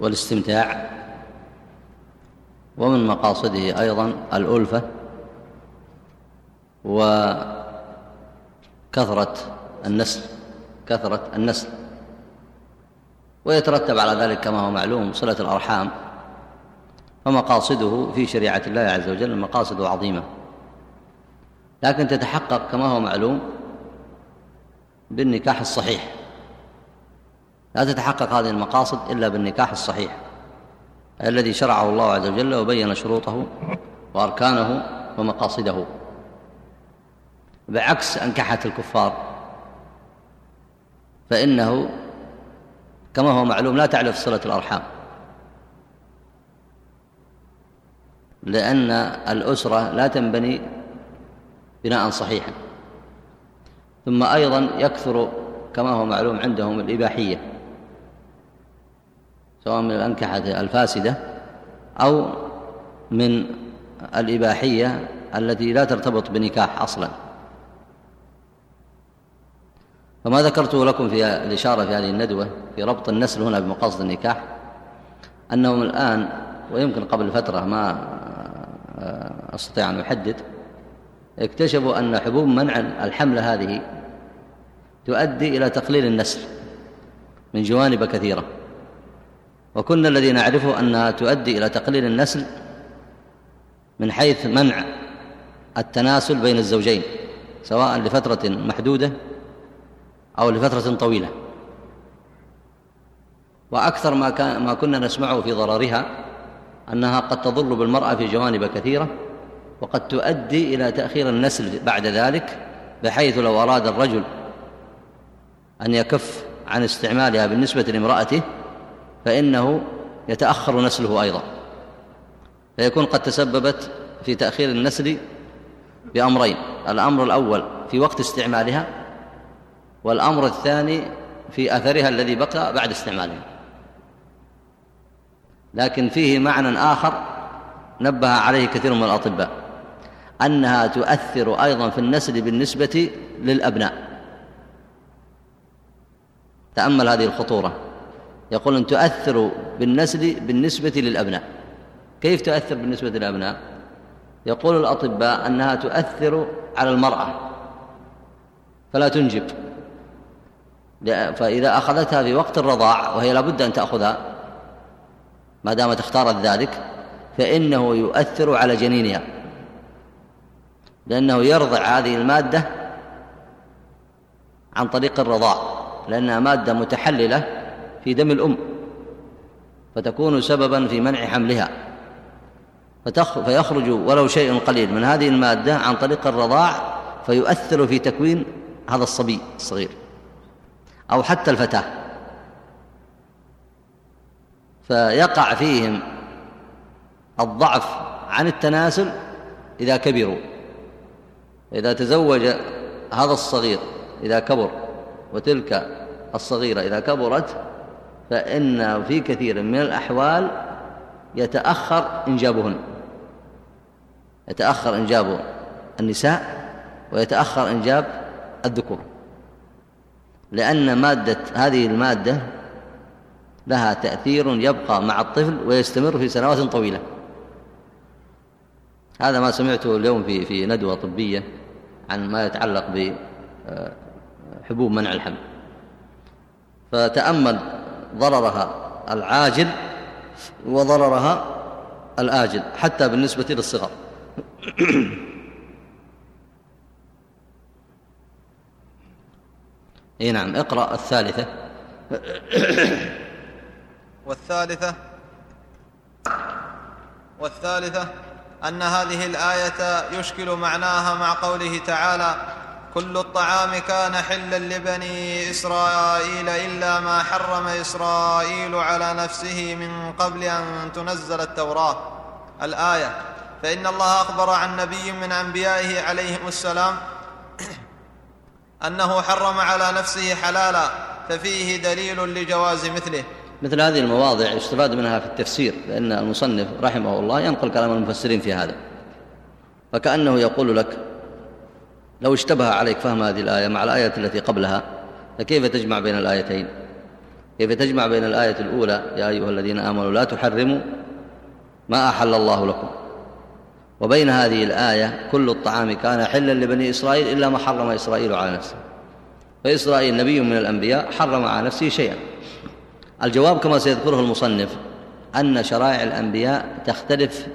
والاستمتاع ومن مقاصده أيضا الألفة وكثرة النسل كثرة النسل. ويترتب على ذلك كما هو معلوم صلة الأرحام فمقاصده في شريعة الله عز وجل مقاصد عظيمة. لكن تتحقق كما هو معلوم بالنكاح الصحيح. لا تتحقق هذه المقاصد إلا بالنكاح الصحيح الذي شرعه الله عز وجل وبين شروطه وأركانه ومقاصده. بعكس أنكحة الكفار فإنه كما هو معلوم لا تعرف صلة الأرحام. لأن الأسرة لا تنبني بناء صحيحا. ثم أيضا يكثر كما هو معلوم عندهم الإباحية سواء من الأنكحة الفاسدة أو من الإباحية التي لا ترتبط بنكاح أصلا. فما ذكرته لكم في الإشارة في هذه الندوة في ربط النسل هنا بمقاصد النكاح أنهم الآن ويمكن قبل فترة ما أستطيع أن أحدد اكتشفوا أن حبوب منع الحملة هذه تؤدي إلى تقليل النسل من جوانب كثيرة. وكنا الذي نعرفه أنها تؤدي إلى تقليل النسل من حيث منع التناسل بين الزوجين سواء لفترة محدودة أو لفترة طويلة. وأكثر ما, كان ما كنا نسمعه في ضررها أنها قد تضر بالمرأة في جوانب كثيرة وقد تؤدي إلى تأخير النسل بعد ذلك بحيث لو أراد الرجل أن يكف عن استعمالها بالنسبة لامرأته فإنه يتأخر نسله أيضا. فيكون قد تسببت في تأخير النسل بأمرين الأمر الأول في وقت استعمالها والأمر الثاني في أثرها الذي بقى بعد استعمالها. لكن فيه معنى آخر نبه عليه كثير من الأطباء. أنها تؤثر أيضا في النسل بالنسبة للأبناء. تأمل هذه الخطورة. يقول أن تؤثر بالنسل بالنسبة للأبناء. كيف تؤثر بالنسبة للأبناء؟ يقول الأطباء أنها تؤثر على المرأة. فلا تنجب. فإذا أخذتها في وقت الرضاع وهي لابد أن تأخذها ما دامت اختارت ذلك فإنه يؤثر على جنينها. لأنه يرضع هذه المادة عن طريق الرضاع لأنها مادة متحللة في دم الأم فتكون سببا في منع حملها. فيخرج ولو شيء قليل من هذه المادة عن طريق الرضاع فيؤثر في تكوين هذا الصبي الصغير أو حتى الفتاة. فيقع فيهم الضعف عن التناسل إذا كبروا. إذا تزوج هذا الصغير إذا كبر وتلك الصغيرة إذا كبرت فإن في كثير من الأحوال يتأخر إنجابهن. يتأخر إنجاب النساء ويتأخر إنجاب الذكور. لأن مادة هذه المادة لها تأثير يبقى مع الطفل ويستمر في سنوات طويلة. هذا ما سمعته اليوم في في ندوة طبية. عن ما يتعلق بحبوب منع الحمل. فتأمل ضررها العاجل وضررها الآجل حتى بالنسبة للصغر [coughs] إي نعم اقرأ الثالثة. والثالثة والثالثة أن هذه الآية يشكل معناها مع قوله تعالى كل الطعام كان حلا لبني إسرائيل إلا ما حرم إسرائيل على نفسه من قبل أن تنزل التوراة الآية فإن الله أخبر عن نبي من أنبيائه عليهم السلام [clears throat] أنه حرم على نفسه حلالا ففيه دليل لجواز مثله مثل هذه المواضع يستفاد منها في التفسير لأن المصنف رحمه الله ينقل كلام المفسرين في هذا. فكأنه يقول لك لو اشتبه عليك فهم هذه الآية مع الآية التي قبلها فكيف تجمع بين الآيتين؟ كيف تجمع بين الآية الأولى يا أيها الذين آمنوا لا تحرموا ما أحل الله لكم. وبين هذه الآية كل الطعام كان حلا لبني إسرائيل إلا ما حرم إسرائيل على نفسه. فإسرائيل نبي من الأنبياء حرم على نفسه شيئا. الجواب كما سيذكره المصنف أن شرائع الأنبياء تختلف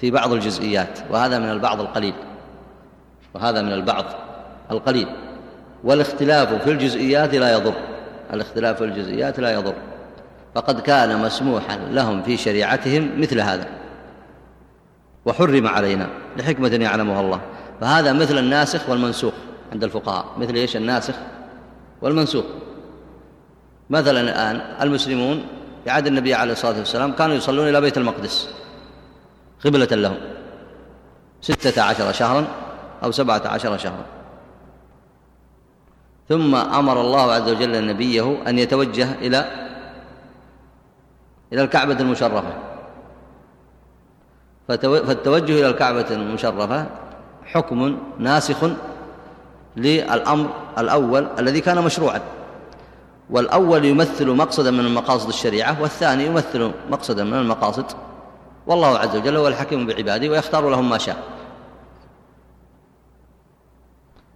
في بعض الجزئيات وهذا من البعض القليل وهذا من البعض القليل. والاختلاف في الجزئيات لا يضر الاختلاف في الجزئيات لا يضر. فقد كان مسموحا لهم في شريعتهم مثل هذا وحرم علينا لحكمة يعلمها الله. فهذا مثل الناسخ والمنسوخ عند الفقهاء مثل إيش؟ الناسخ والمنسوخ. مثلا الآن المسلمون في عهد النبي عليه الصلاة والسلام كانوا يصلون إلى بيت المقدس قبلة لهم ستة عشر شهرا أو سبعة عشر شهرا. ثم أمر الله عز وجل نبيه أن يتوجه إلى إلى الكعبة المشرفة. فالتوجه إلى الكعبة المشرفة حكم ناسخ للأمر الأول الذي كان مشروعا. والأول يمثل مقصدا من مقاصد الشريعة والثاني يمثل مقصدا من المقاصد والله عز وجل هو الحكيم بعباده ويختار لهم ما شاء.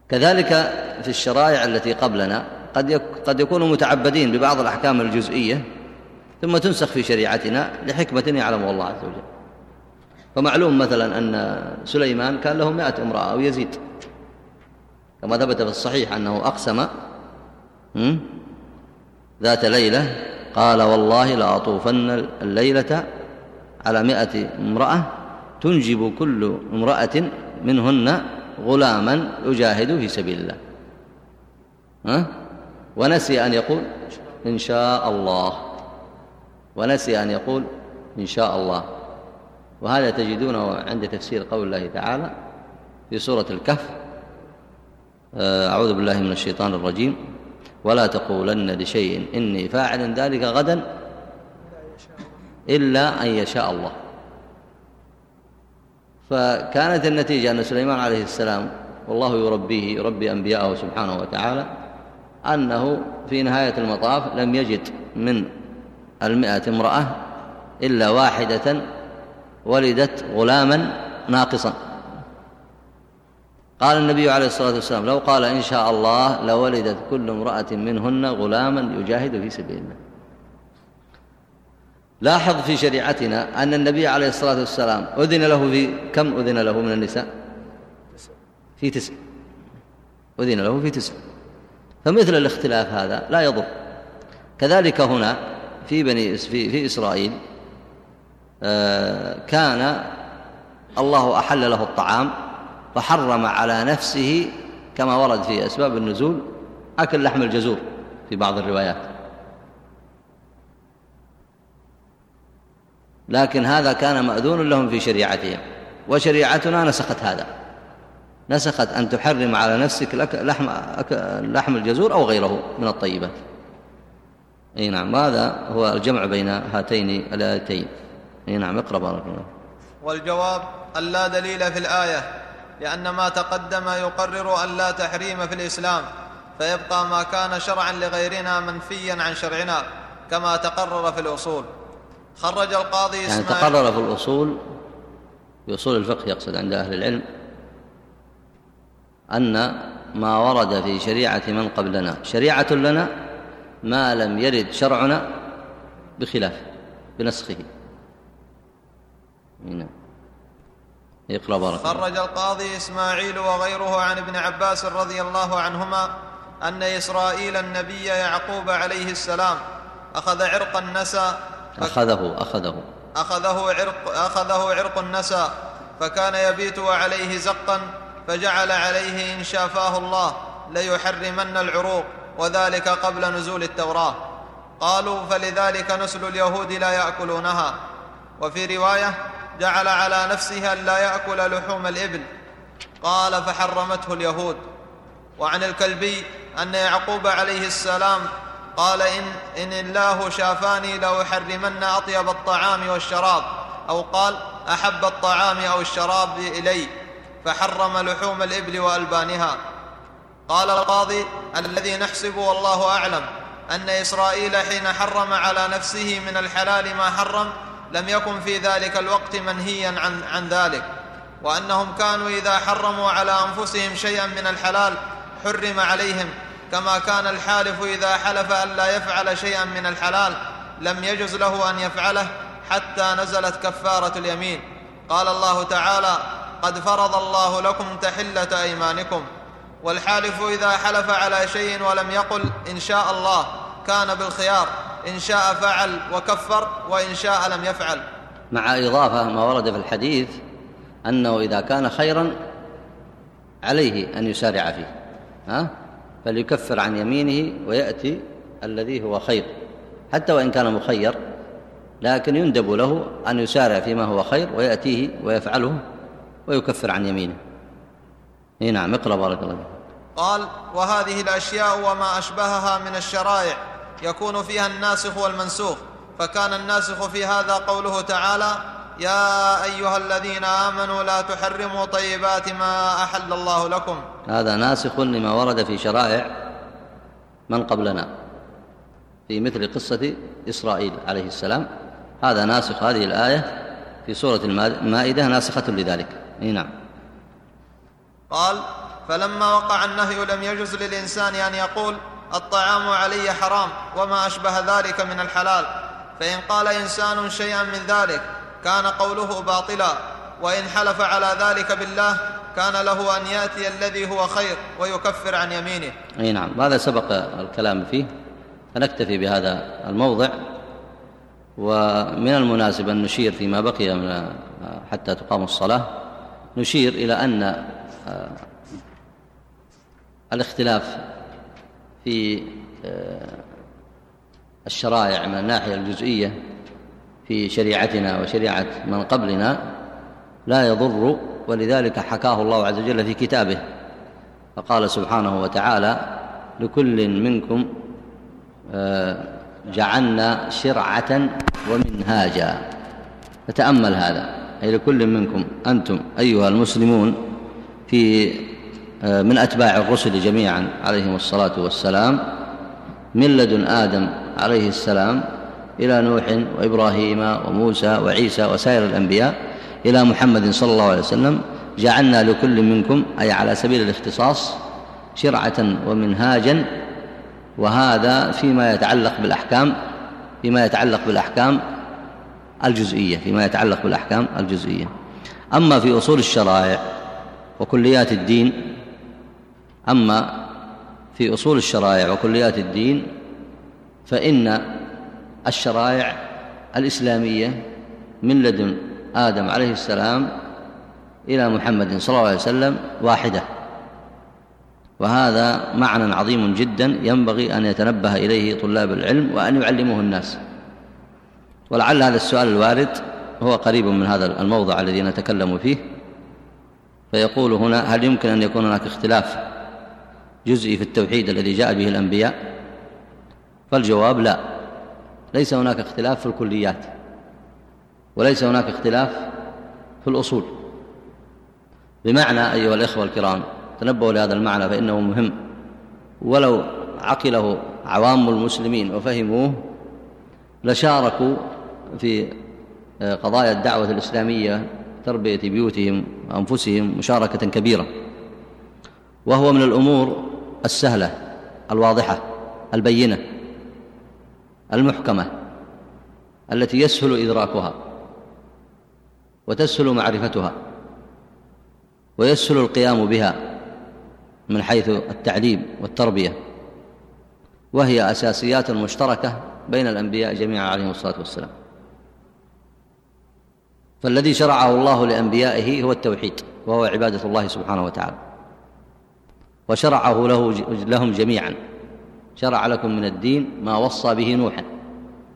كذلك في الشرائع التي قبلنا قد قد يكونوا متعبدين ببعض الأحكام الجزئية ثم تنسخ في شريعتنا لحكمة يعلمها الله عز وجل. فمعلوم مثلا أن سليمان كان له مائة امرأة أو يزيد. كما ثبت في الصحيح أنه أقسم ذات ليلة قال والله لأطوفن الليلة على مائة امرأة تنجب كل امرأة منهن غلاما يجاهد في سبيل الله. ها؟ ونسي أن يقول إن شاء الله. ونسي أن يقول إن شاء الله. وهذا تجدونه عند تفسير قول الله تعالى في سورة الكهف. آه، أعوذ بالله من الشيطان الرجيم. ولا تقولن لشيء إني فاعل ذلك غدا إلا أن يشاء الله. فكانت النتيجة أن سليمان عليه السلام والله يربيه يربي أنبياءه سبحانه وتعالى أنه في نهاية المطاف لم يجد من المئة امرأة إلا واحدة ولدت غلاما ناقصا. قال النبي عليه الصلاة والسلام لو قال إن شاء الله لولدت كل امرأة منهن غلاما يجاهد في سبيل الله. لاحظ في شريعتنا أن النبي عليه الصلاة والسلام أذن له في كم أذن له من النساء؟ في تسع. أذن له في تسع. فمثل الاختلاف هذا لا يضر. كذلك هنا في بني في, في إسرائيل آه، كان الله أحل له الطعام فحرم على نفسه كما ورد في أسباب النزول أكل لحم الجزور في بعض الروايات. لكن هذا كان مأذون لهم في شريعتهم وشريعتنا نسخت هذا. نسخت أن تحرم على نفسك لحم, لحم الجزور أو غيره من الطيبات. أي نعم هذا هو الجمع بين هاتين الآيتين. أي نعم اقرأ بارك الله والجواب أن لا دليل في الآية. لأن ما تقدم يقرر أن لا تحريم في الإسلام فيبقى ما كان شرعا لغيرنا منفيا عن شرعنا كما تقرر في الأصول. خرج القاضي يعني تقرر في الأصول في أصول الفقه يقصد عند أهل العلم أن ما ورد في شريعة من قبلنا شريعة لنا ما لم يرد شرعنا بخلافه بنسخه. نعم اقرا بارك خرج القاضي إسماعيل وغيره عن ابن عباس رضي الله عنهما أن إسرائيل النبي يعقوب عليه السلام أخذ عرق النسى أخذه أخذه. أخذه عرق أخذه عرق النسى فكان يبيت عليه زقا فجعل عليه إن شافاه الله ليحرمن العروق وذلك قبل نزول التوراة. قالوا فلذلك نسل اليهود لا يأكلونها. وفي رواية جعل على نفسه أن لا يأكل لحوم الإبل. قال فحرمته اليهود. وعن الكلبي أن يعقوب عليه السلام قال إن إن الله شافاني لأحرمن أطيب الطعام والشراب. أو قال أحب الطعام أو الشراب إلي. فحرم لحوم الإبل وألبانها. قال القاضي الذي نحسب والله أعلم أن إسرائيل حين حرم على نفسه من الحلال ما حرم لم يكن في ذلك الوقت منهيا عن, عن ذلك. وأنهم كانوا إذا حرموا على أنفسهم شيئا من الحلال حرم عليهم كما كان الحالف إذا حلف أن لا يفعل شيئا من الحلال لم يجز له أن يفعله حتى نزلت كفارة اليمين. قال الله تعالى قد فرض الله لكم تحلة أيمانكم والحالف إذا حلف على شيء ولم يقل إن شاء الله كان بالخيار. إن شاء فعل وكفر وإن شاء لم يفعل. مع إضافة ما ورد في الحديث أنه إذا كان خيرا عليه أن يسارع فيه ها؟ فليكفر عن يمينه ويأتي الذي هو خير. حتى وإن كان مخير لكن يندب له أن يسارع فيما هو خير ويأتيه ويفعله ويكفر عن يمينه. نعم اقرأ بارك الله قال وهذه الأشياء وما أشبهها من الشرائع. يكون فيها الناسخ والمنسوخ. فكان الناسخ في هذا قوله تعالى يا أيها الذين آمنوا لا تحرموا طيبات ما أحل الله لكم. هذا ناسخ لما ورد في شرائع من قبلنا في مثل قصة إسرائيل عليه السلام. هذا ناسخ هذه الآية في سورة المائدة ناسخة لذلك. إي نعم. قال فلما وقع النهي لم يجز للإنسان أن يقول الطعام علي حرام وما أشبه ذلك من الحلال. فإن قال إنسان شيئا من ذلك كان قوله باطلا. وإن حلف على ذلك بالله كان له أن يأتي الذي هو خير ويكفر عن يمينه. أي نعم هذا سبق الكلام فيه. فنكتفي بهذا الموضع. ومن المناسب أن نشير فيما بقي من حتى تقام الصلاة. نشير إلى أن آه، الاختلاف في آه، الشرائع من الناحية الجزئية في شريعتنا وشريعة من قبلنا لا يضر ولذلك حكاه الله عز وجل في كتابه. فقال سبحانه وتعالى لكل منكم آه، جعلنا شرعة ومنهاجا. فتأمل هذا. أي لكل منكم أنتم أيها المسلمون في من أتباع الرسل جميعا عليهم الصلاة والسلام من لدن آدم عليه السلام إلى نوح وإبراهيم وموسى وعيسى وسائر الأنبياء إلى محمد صلى الله عليه وسلم جعلنا لكل منكم أي على سبيل الاختصاص شرعة ومنهاجا وهذا فيما يتعلق بالأحكام فيما يتعلق بالأحكام الجزئية فيما يتعلق بالأحكام الجزئية. أما في أصول الشرائع وكليات الدين أما في أصول الشرائع وكليات الدين فإن الشرائع الإسلامية من لدن آدم عليه السلام إلى محمد صلى الله عليه وسلم واحدة. وهذا معنى عظيم جدا ينبغي أن يتنبه إليه طلاب العلم وأن يعلمه الناس. ولعل هذا السؤال الوارد هو قريب من هذا الموضع الذي نتكلم فيه فيقول هنا هل يمكن أن يكون هناك اختلاف جزئي في التوحيد الذي جاء به الأنبياء؟ فالجواب لا. ليس هناك اختلاف في الكليات وليس هناك اختلاف في الأصول. بمعنى أيها الإخوة الكرام تنبهوا لهذا المعنى فإنه مهم. ولو عقله عوام المسلمين وفهموه لشاركوا في آه، قضايا الدعوة الإسلامية تربية بيوتهم وأنفسهم مشاركة كبيرة. وهو من الأمور السهلة الواضحة البينة المحكمة التي يسهل إدراكها وتسهل معرفتها ويسهل القيام بها من حيث التعليم والتربية وهي أساسيات مشتركة بين الأنبياء جميعا عليهم الصلاة والسلام. فالذي شرعه الله لأنبيائه هو التوحيد وهو عبادة الله سبحانه وتعالى. وشرعه له لهم جميعا. شرع لكم من الدين ما وصى به نوحا.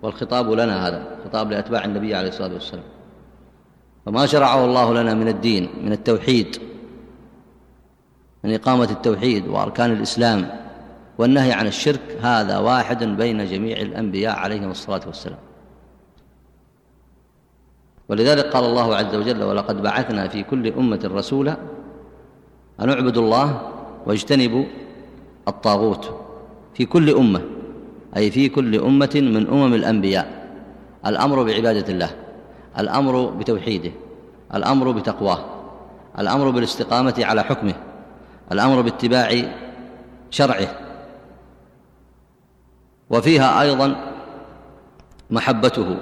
والخطاب لنا هذا خطاب لأتباع النبي عليه الصلاة والسلام. فما شرعه الله لنا من الدين من التوحيد من إقامة التوحيد وأركان الإسلام والنهي عن الشرك هذا واحد بين جميع الأنبياء عليهم الصلاة والسلام. ولذلك قال الله عز وجل ولقد بعثنا في كل أمة رسولا أن اعبدوا الله واجتنبوا الطاغوت في كل أمة أي في كل أمة من أمم الأنبياء. الأمر بعبادة الله الأمر بتوحيده الأمر بتقواه الأمر بالاستقامة على حكمه الأمر باتباع شرعه. وفيها أيضا محبته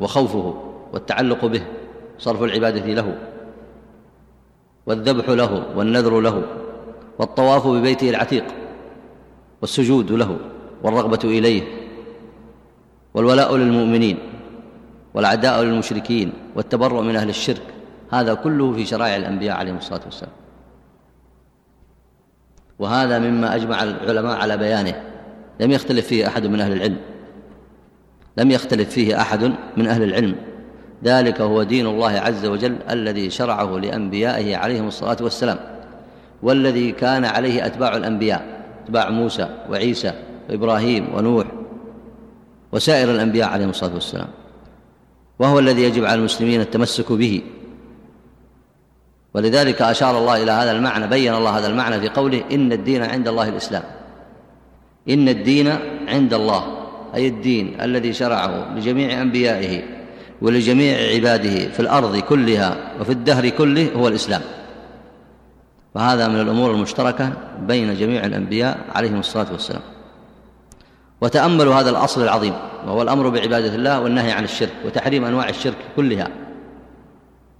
وخوفه والتعلق به صرف العبادة له والذبح له والنذر له والطواف ببيته العتيق والسجود له والرغبة إليه والولاء للمؤمنين والعداء للمشركين والتبرؤ من أهل الشرك هذا كله في شرائع الأنبياء عليهم الصلاة والسلام. وهذا مما أجمع العلماء على بيانه. لم يختلف فيه أحد من أهل العلم. لم يختلف فيه أحد من أهل العلم. ذلك هو دين الله عز وجل الذي شرعه لأنبيائه عليهم الصلاة والسلام. والذي كان عليه أتباع الأنبياء أتباع موسى وعيسى وإبراهيم ونوح وسائر الأنبياء عليهم الصلاة والسلام. وهو الذي يجب على المسلمين التمسك به. ولذلك أشار الله إلى هذا المعنى بين الله هذا المعنى في قوله إن الدين عند الله الإسلام. إن الدين عند الله أي الدين الذي شرعه لجميع أنبيائه ولجميع عباده في الأرض كلها وفي الدهر كله هو الإسلام. فهذا من الأمور المشتركة بين جميع الأنبياء عليهم الصلاة والسلام. وتأملوا هذا الأصل العظيم وهو الأمر بعبادة الله والنهي عن الشرك وتحريم أنواع الشرك كلها.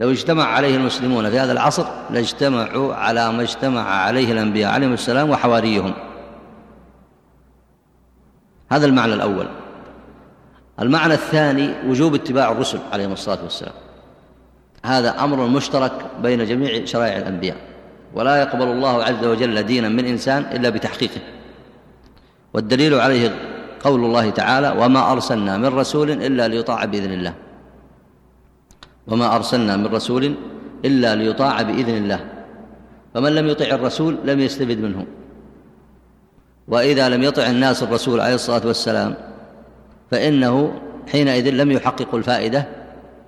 لو اجتمع عليه المسلمون في هذا العصر لاجتمعوا على ما اجتمع عليه الأنبياء عليهم السلام وحواريهم. هذا المعنى الأول. المعنى الثاني وجوب اتباع الرسل عليهم الصلاة والسلام. هذا أمر مشترك بين جميع شرائع الأنبياء. ولا يقبل الله عز وجل دينا من إنسان إلا بتحقيقه. والدليل عليه قول الله تعالى وما أرسلنا من رسول إلا ليطاع بإذن الله. وما أرسلنا من رسول إلا ليطاع بإذن الله. فمن لم يطع الرسول لم يستفد منه. وإذا لم يطع الناس الرسول عليه الصلاة والسلام فإنه حينئذ لم يحقق الفائدة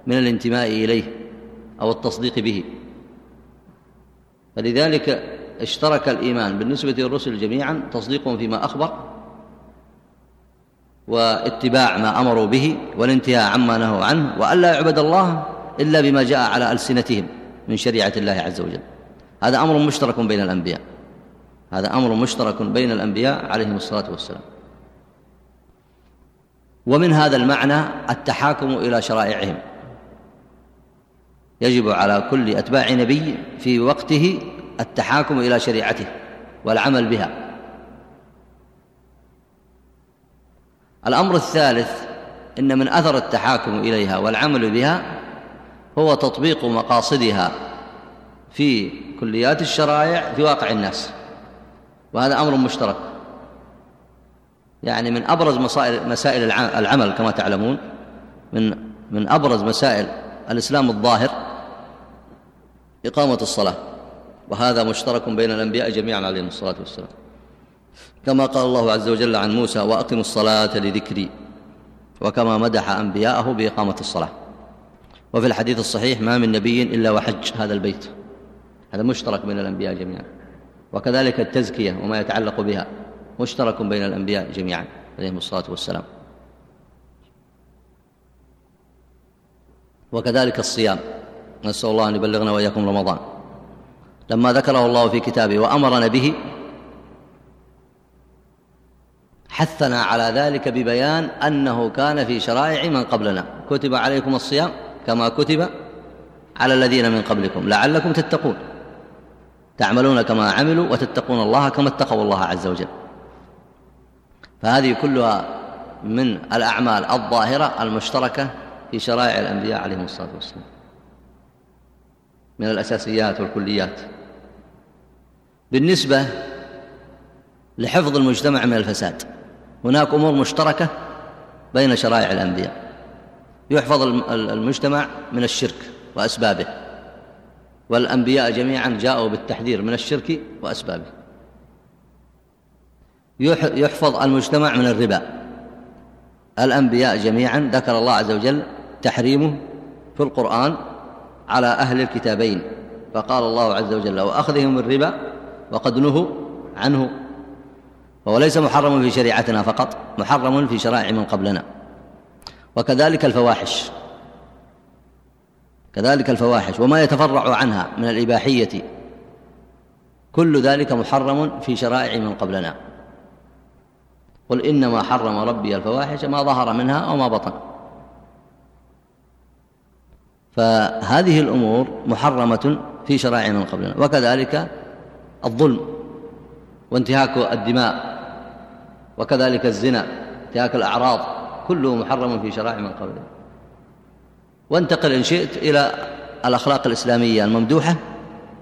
من الانتماء إليه أو التصديق به. فلذلك اشترك الإيمان بالنسبة للرسل جميعا تصديقهم فيما أخبر واتباع ما أمروا به والانتهاء عما نهوا عنه وألا يعبد الله إلا بما جاء على ألسنتهم من شريعة الله عز وجل. هذا أمر مشترك بين الأنبياء. هذا أمر مشترك بين الأنبياء عليهم الصلاة والسلام. ومن هذا المعنى التحاكم إلى شرائعهم. يجب على كل أتباع نبي في وقته التحاكم إلى شريعته والعمل بها. الأمر الثالث إن من أثر التحاكم إليها والعمل بها هو تطبيق مقاصدها في كليات الشرائع في واقع الناس. وهذا أمر مشترك. يعني من أبرز مسائل, مسائل العمل كما تعلمون من من أبرز مسائل الإسلام الظاهر إقامة الصلاة. وهذا مشترك بين الأنبياء جميعا عليهم الصلاة والسلام. كما قال الله عز وجل عن موسى وأقم الصلاة لذكري. وكما مدح أنبياءه بإقامة الصلاة. وفي الحديث الصحيح ما من نبي إلا وحج هذا البيت. هذا مشترك بين الأنبياء جميعا. وكذلك التزكية وما يتعلق بها مشترك بين الأنبياء جميعا عليهم الصلاة والسلام. وكذلك الصيام. نسأل الله أن يبلغنا وإياكم رمضان. لما ذكره الله في كتابه وأمرنا به حثنا على ذلك ببيان أنه كان في شرائع من قبلنا. كتب عليكم الصيام كما كتب على الذين من قبلكم. لعلكم تتقون. تعملون كما عملوا وتتقون الله كما اتقوا الله عز وجل. فهذه كلها من الأعمال الظاهرة المشتركة في شرائع الأنبياء عليهم الصلاة والسلام. من الأساسيات والكليات. بالنسبة لحفظ المجتمع من الفساد هناك أمور مشتركة بين شرائع الأنبياء. يحفظ المجتمع من الشرك وأسبابه والأنبياء جميعا جاءوا بالتحذير من الشرك وأسبابه. يحفظ المجتمع من الربا. الأنبياء جميعا ذكر الله عز وجل تحريمه في القرآن على أهل الكتابين. فقال الله عز وجل وأخذهم الربا وقد نهوا عنه. فهو ليس محرم في شريعتنا فقط محرم في شرائع من قبلنا. وكذلك الفواحش. كذلك الفواحش وما يتفرع عنها من الإباحية. كل ذلك محرم في شرائع من قبلنا. قل إنما حرم ربي الفواحش ما ظهر منها وما بطن. فهذه الأمور محرمة في شرائع من قبلنا. وكذلك الظلم وانتهاك الدماء وكذلك الزنا انتهاك الأعراض كله محرم في شرائع من قبلنا. وانتقل إن شئت إلى الأخلاق الإسلامية الممدوحة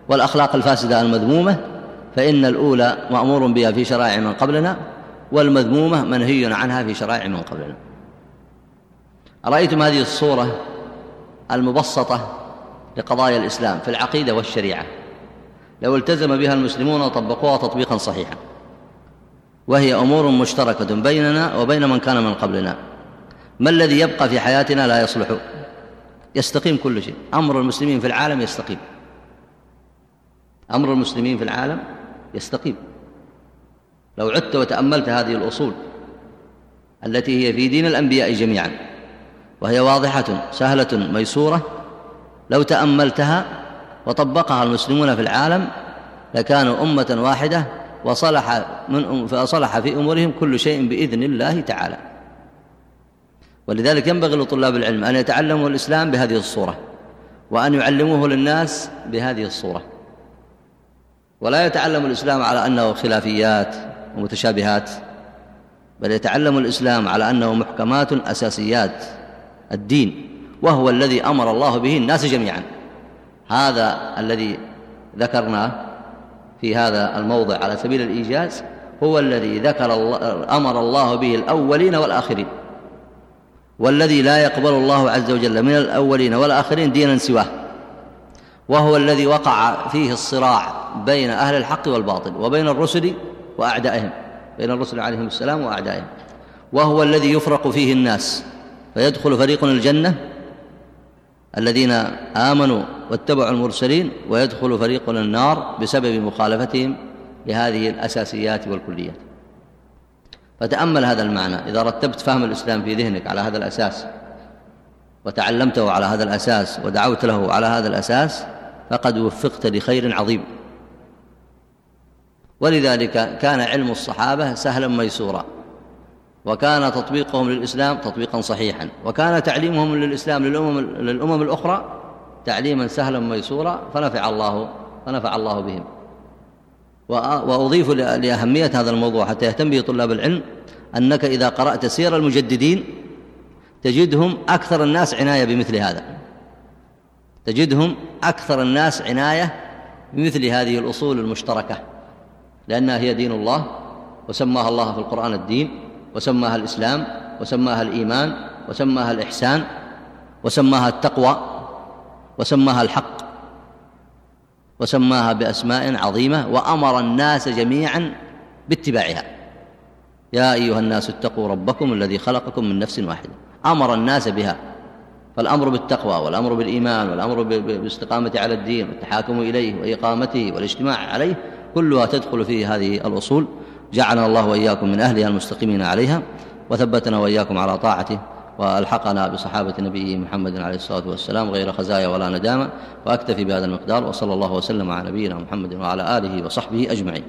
والأخلاق الفاسدة المذمومة فإن الأولى مأمور بها في شرائع من قبلنا والمذمومة منهي عنها في شرائع من قبلنا. أرأيتم هذه الصورة؟ المبسطة لقضايا الإسلام في العقيدة والشريعة. لو التزم بها المسلمون وطبقوها تطبيقا صحيحا. وهي أمور مشتركة بيننا وبين من كان من قبلنا. ما الذي يبقى في حياتنا لا يصلح. يستقيم كل شيء. أمر المسلمين في العالم يستقيم. أمر المسلمين في العالم يستقيم. لو عدت وتأملت هذه الأصول التي هي في دين الأنبياء جميعا وهي واضحة سهلة ميسورة. لو تأملتها وطبقها المسلمون في العالم لكانوا أمة واحدة وصلح, من فصلح في أمورهم كل شيء بإذن الله تعالى. ولذلك ينبغي لطلاب العلم أن يتعلموا الإسلام بهذه الصورة وأن يعلموه للناس بهذه الصورة. ولا يتعلم الإسلام على أنه خلافيات ومتشابهات بل يتعلم الإسلام على أنه محكمات أساسيات. الدين وهو الذي أمر الله به الناس جميعا. هذا الذي ذكرناه في هذا الموضع على سبيل الإيجاز هو الذي ذكر الله أمر الله به الأولين والآخرين. والذي لا يقبل الله عز وجل من الأولين والآخرين دينا سواه. وهو الذي وقع فيه الصراع بين أهل الحق والباطل وبين الرسل وأعدائهم بين الرسل عليهم السلام وأعدائهم. وهو الذي يفرق فيه الناس. فيدخل فريق الجنة الذين آمنوا واتبعوا المرسلين ويدخل فريق النار بسبب مخالفتهم لهذه الأساسيات والكليات. فتأمل هذا المعنى. إذا رتبت فهم الإسلام في ذهنك على هذا الأساس وتعلمته على هذا الأساس ودعوت له على هذا الأساس فقد وفقت لخير عظيم. ولذلك كان علم الصحابة سهلا ميسورا. وكان تطبيقهم للإسلام تطبيقا صحيحا. وكان تعليمهم للإسلام للأمم, للأمم الأخرى تعليما سهلا ميسورا فنفع الله فنفع الله بهم. وأضيف لأهمية هذا الموضوع حتى يهتم به طلاب العلم أنك إذا قرأت سير المجددين تجدهم أكثر الناس عناية بمثل هذا. تجدهم أكثر الناس عناية بمثل هذه الأصول المشتركة لأنها هي دين الله وسماها الله في القرآن الدين. وسماها الإسلام وسماها الإيمان وسماها الإحسان وسماها التقوى وسماها الحق وسماها بأسماء عظيمة وأمر الناس جميعا باتباعها. يا أيها الناس اتقوا ربكم الذي خلقكم من نفس واحدة. أمر الناس بها. فالأمر بالتقوى والأمر بالإيمان والأمر بالاستقامة على الدين والتحاكم إليه وإقامته والاجتماع عليه كلها تدخل في هذه الأصول. جعلنا الله وإياكم من أهلها المستقيمين عليها وثبتنا وإياكم على طاعته وألحقنا بصحابة نبيه محمد عليه الصلاة والسلام غير خزايا ولا ندامة وأكتفي بهذا المقدار وصلى الله وسلم على نبينا محمد وعلى آله وصحبه أجمعين.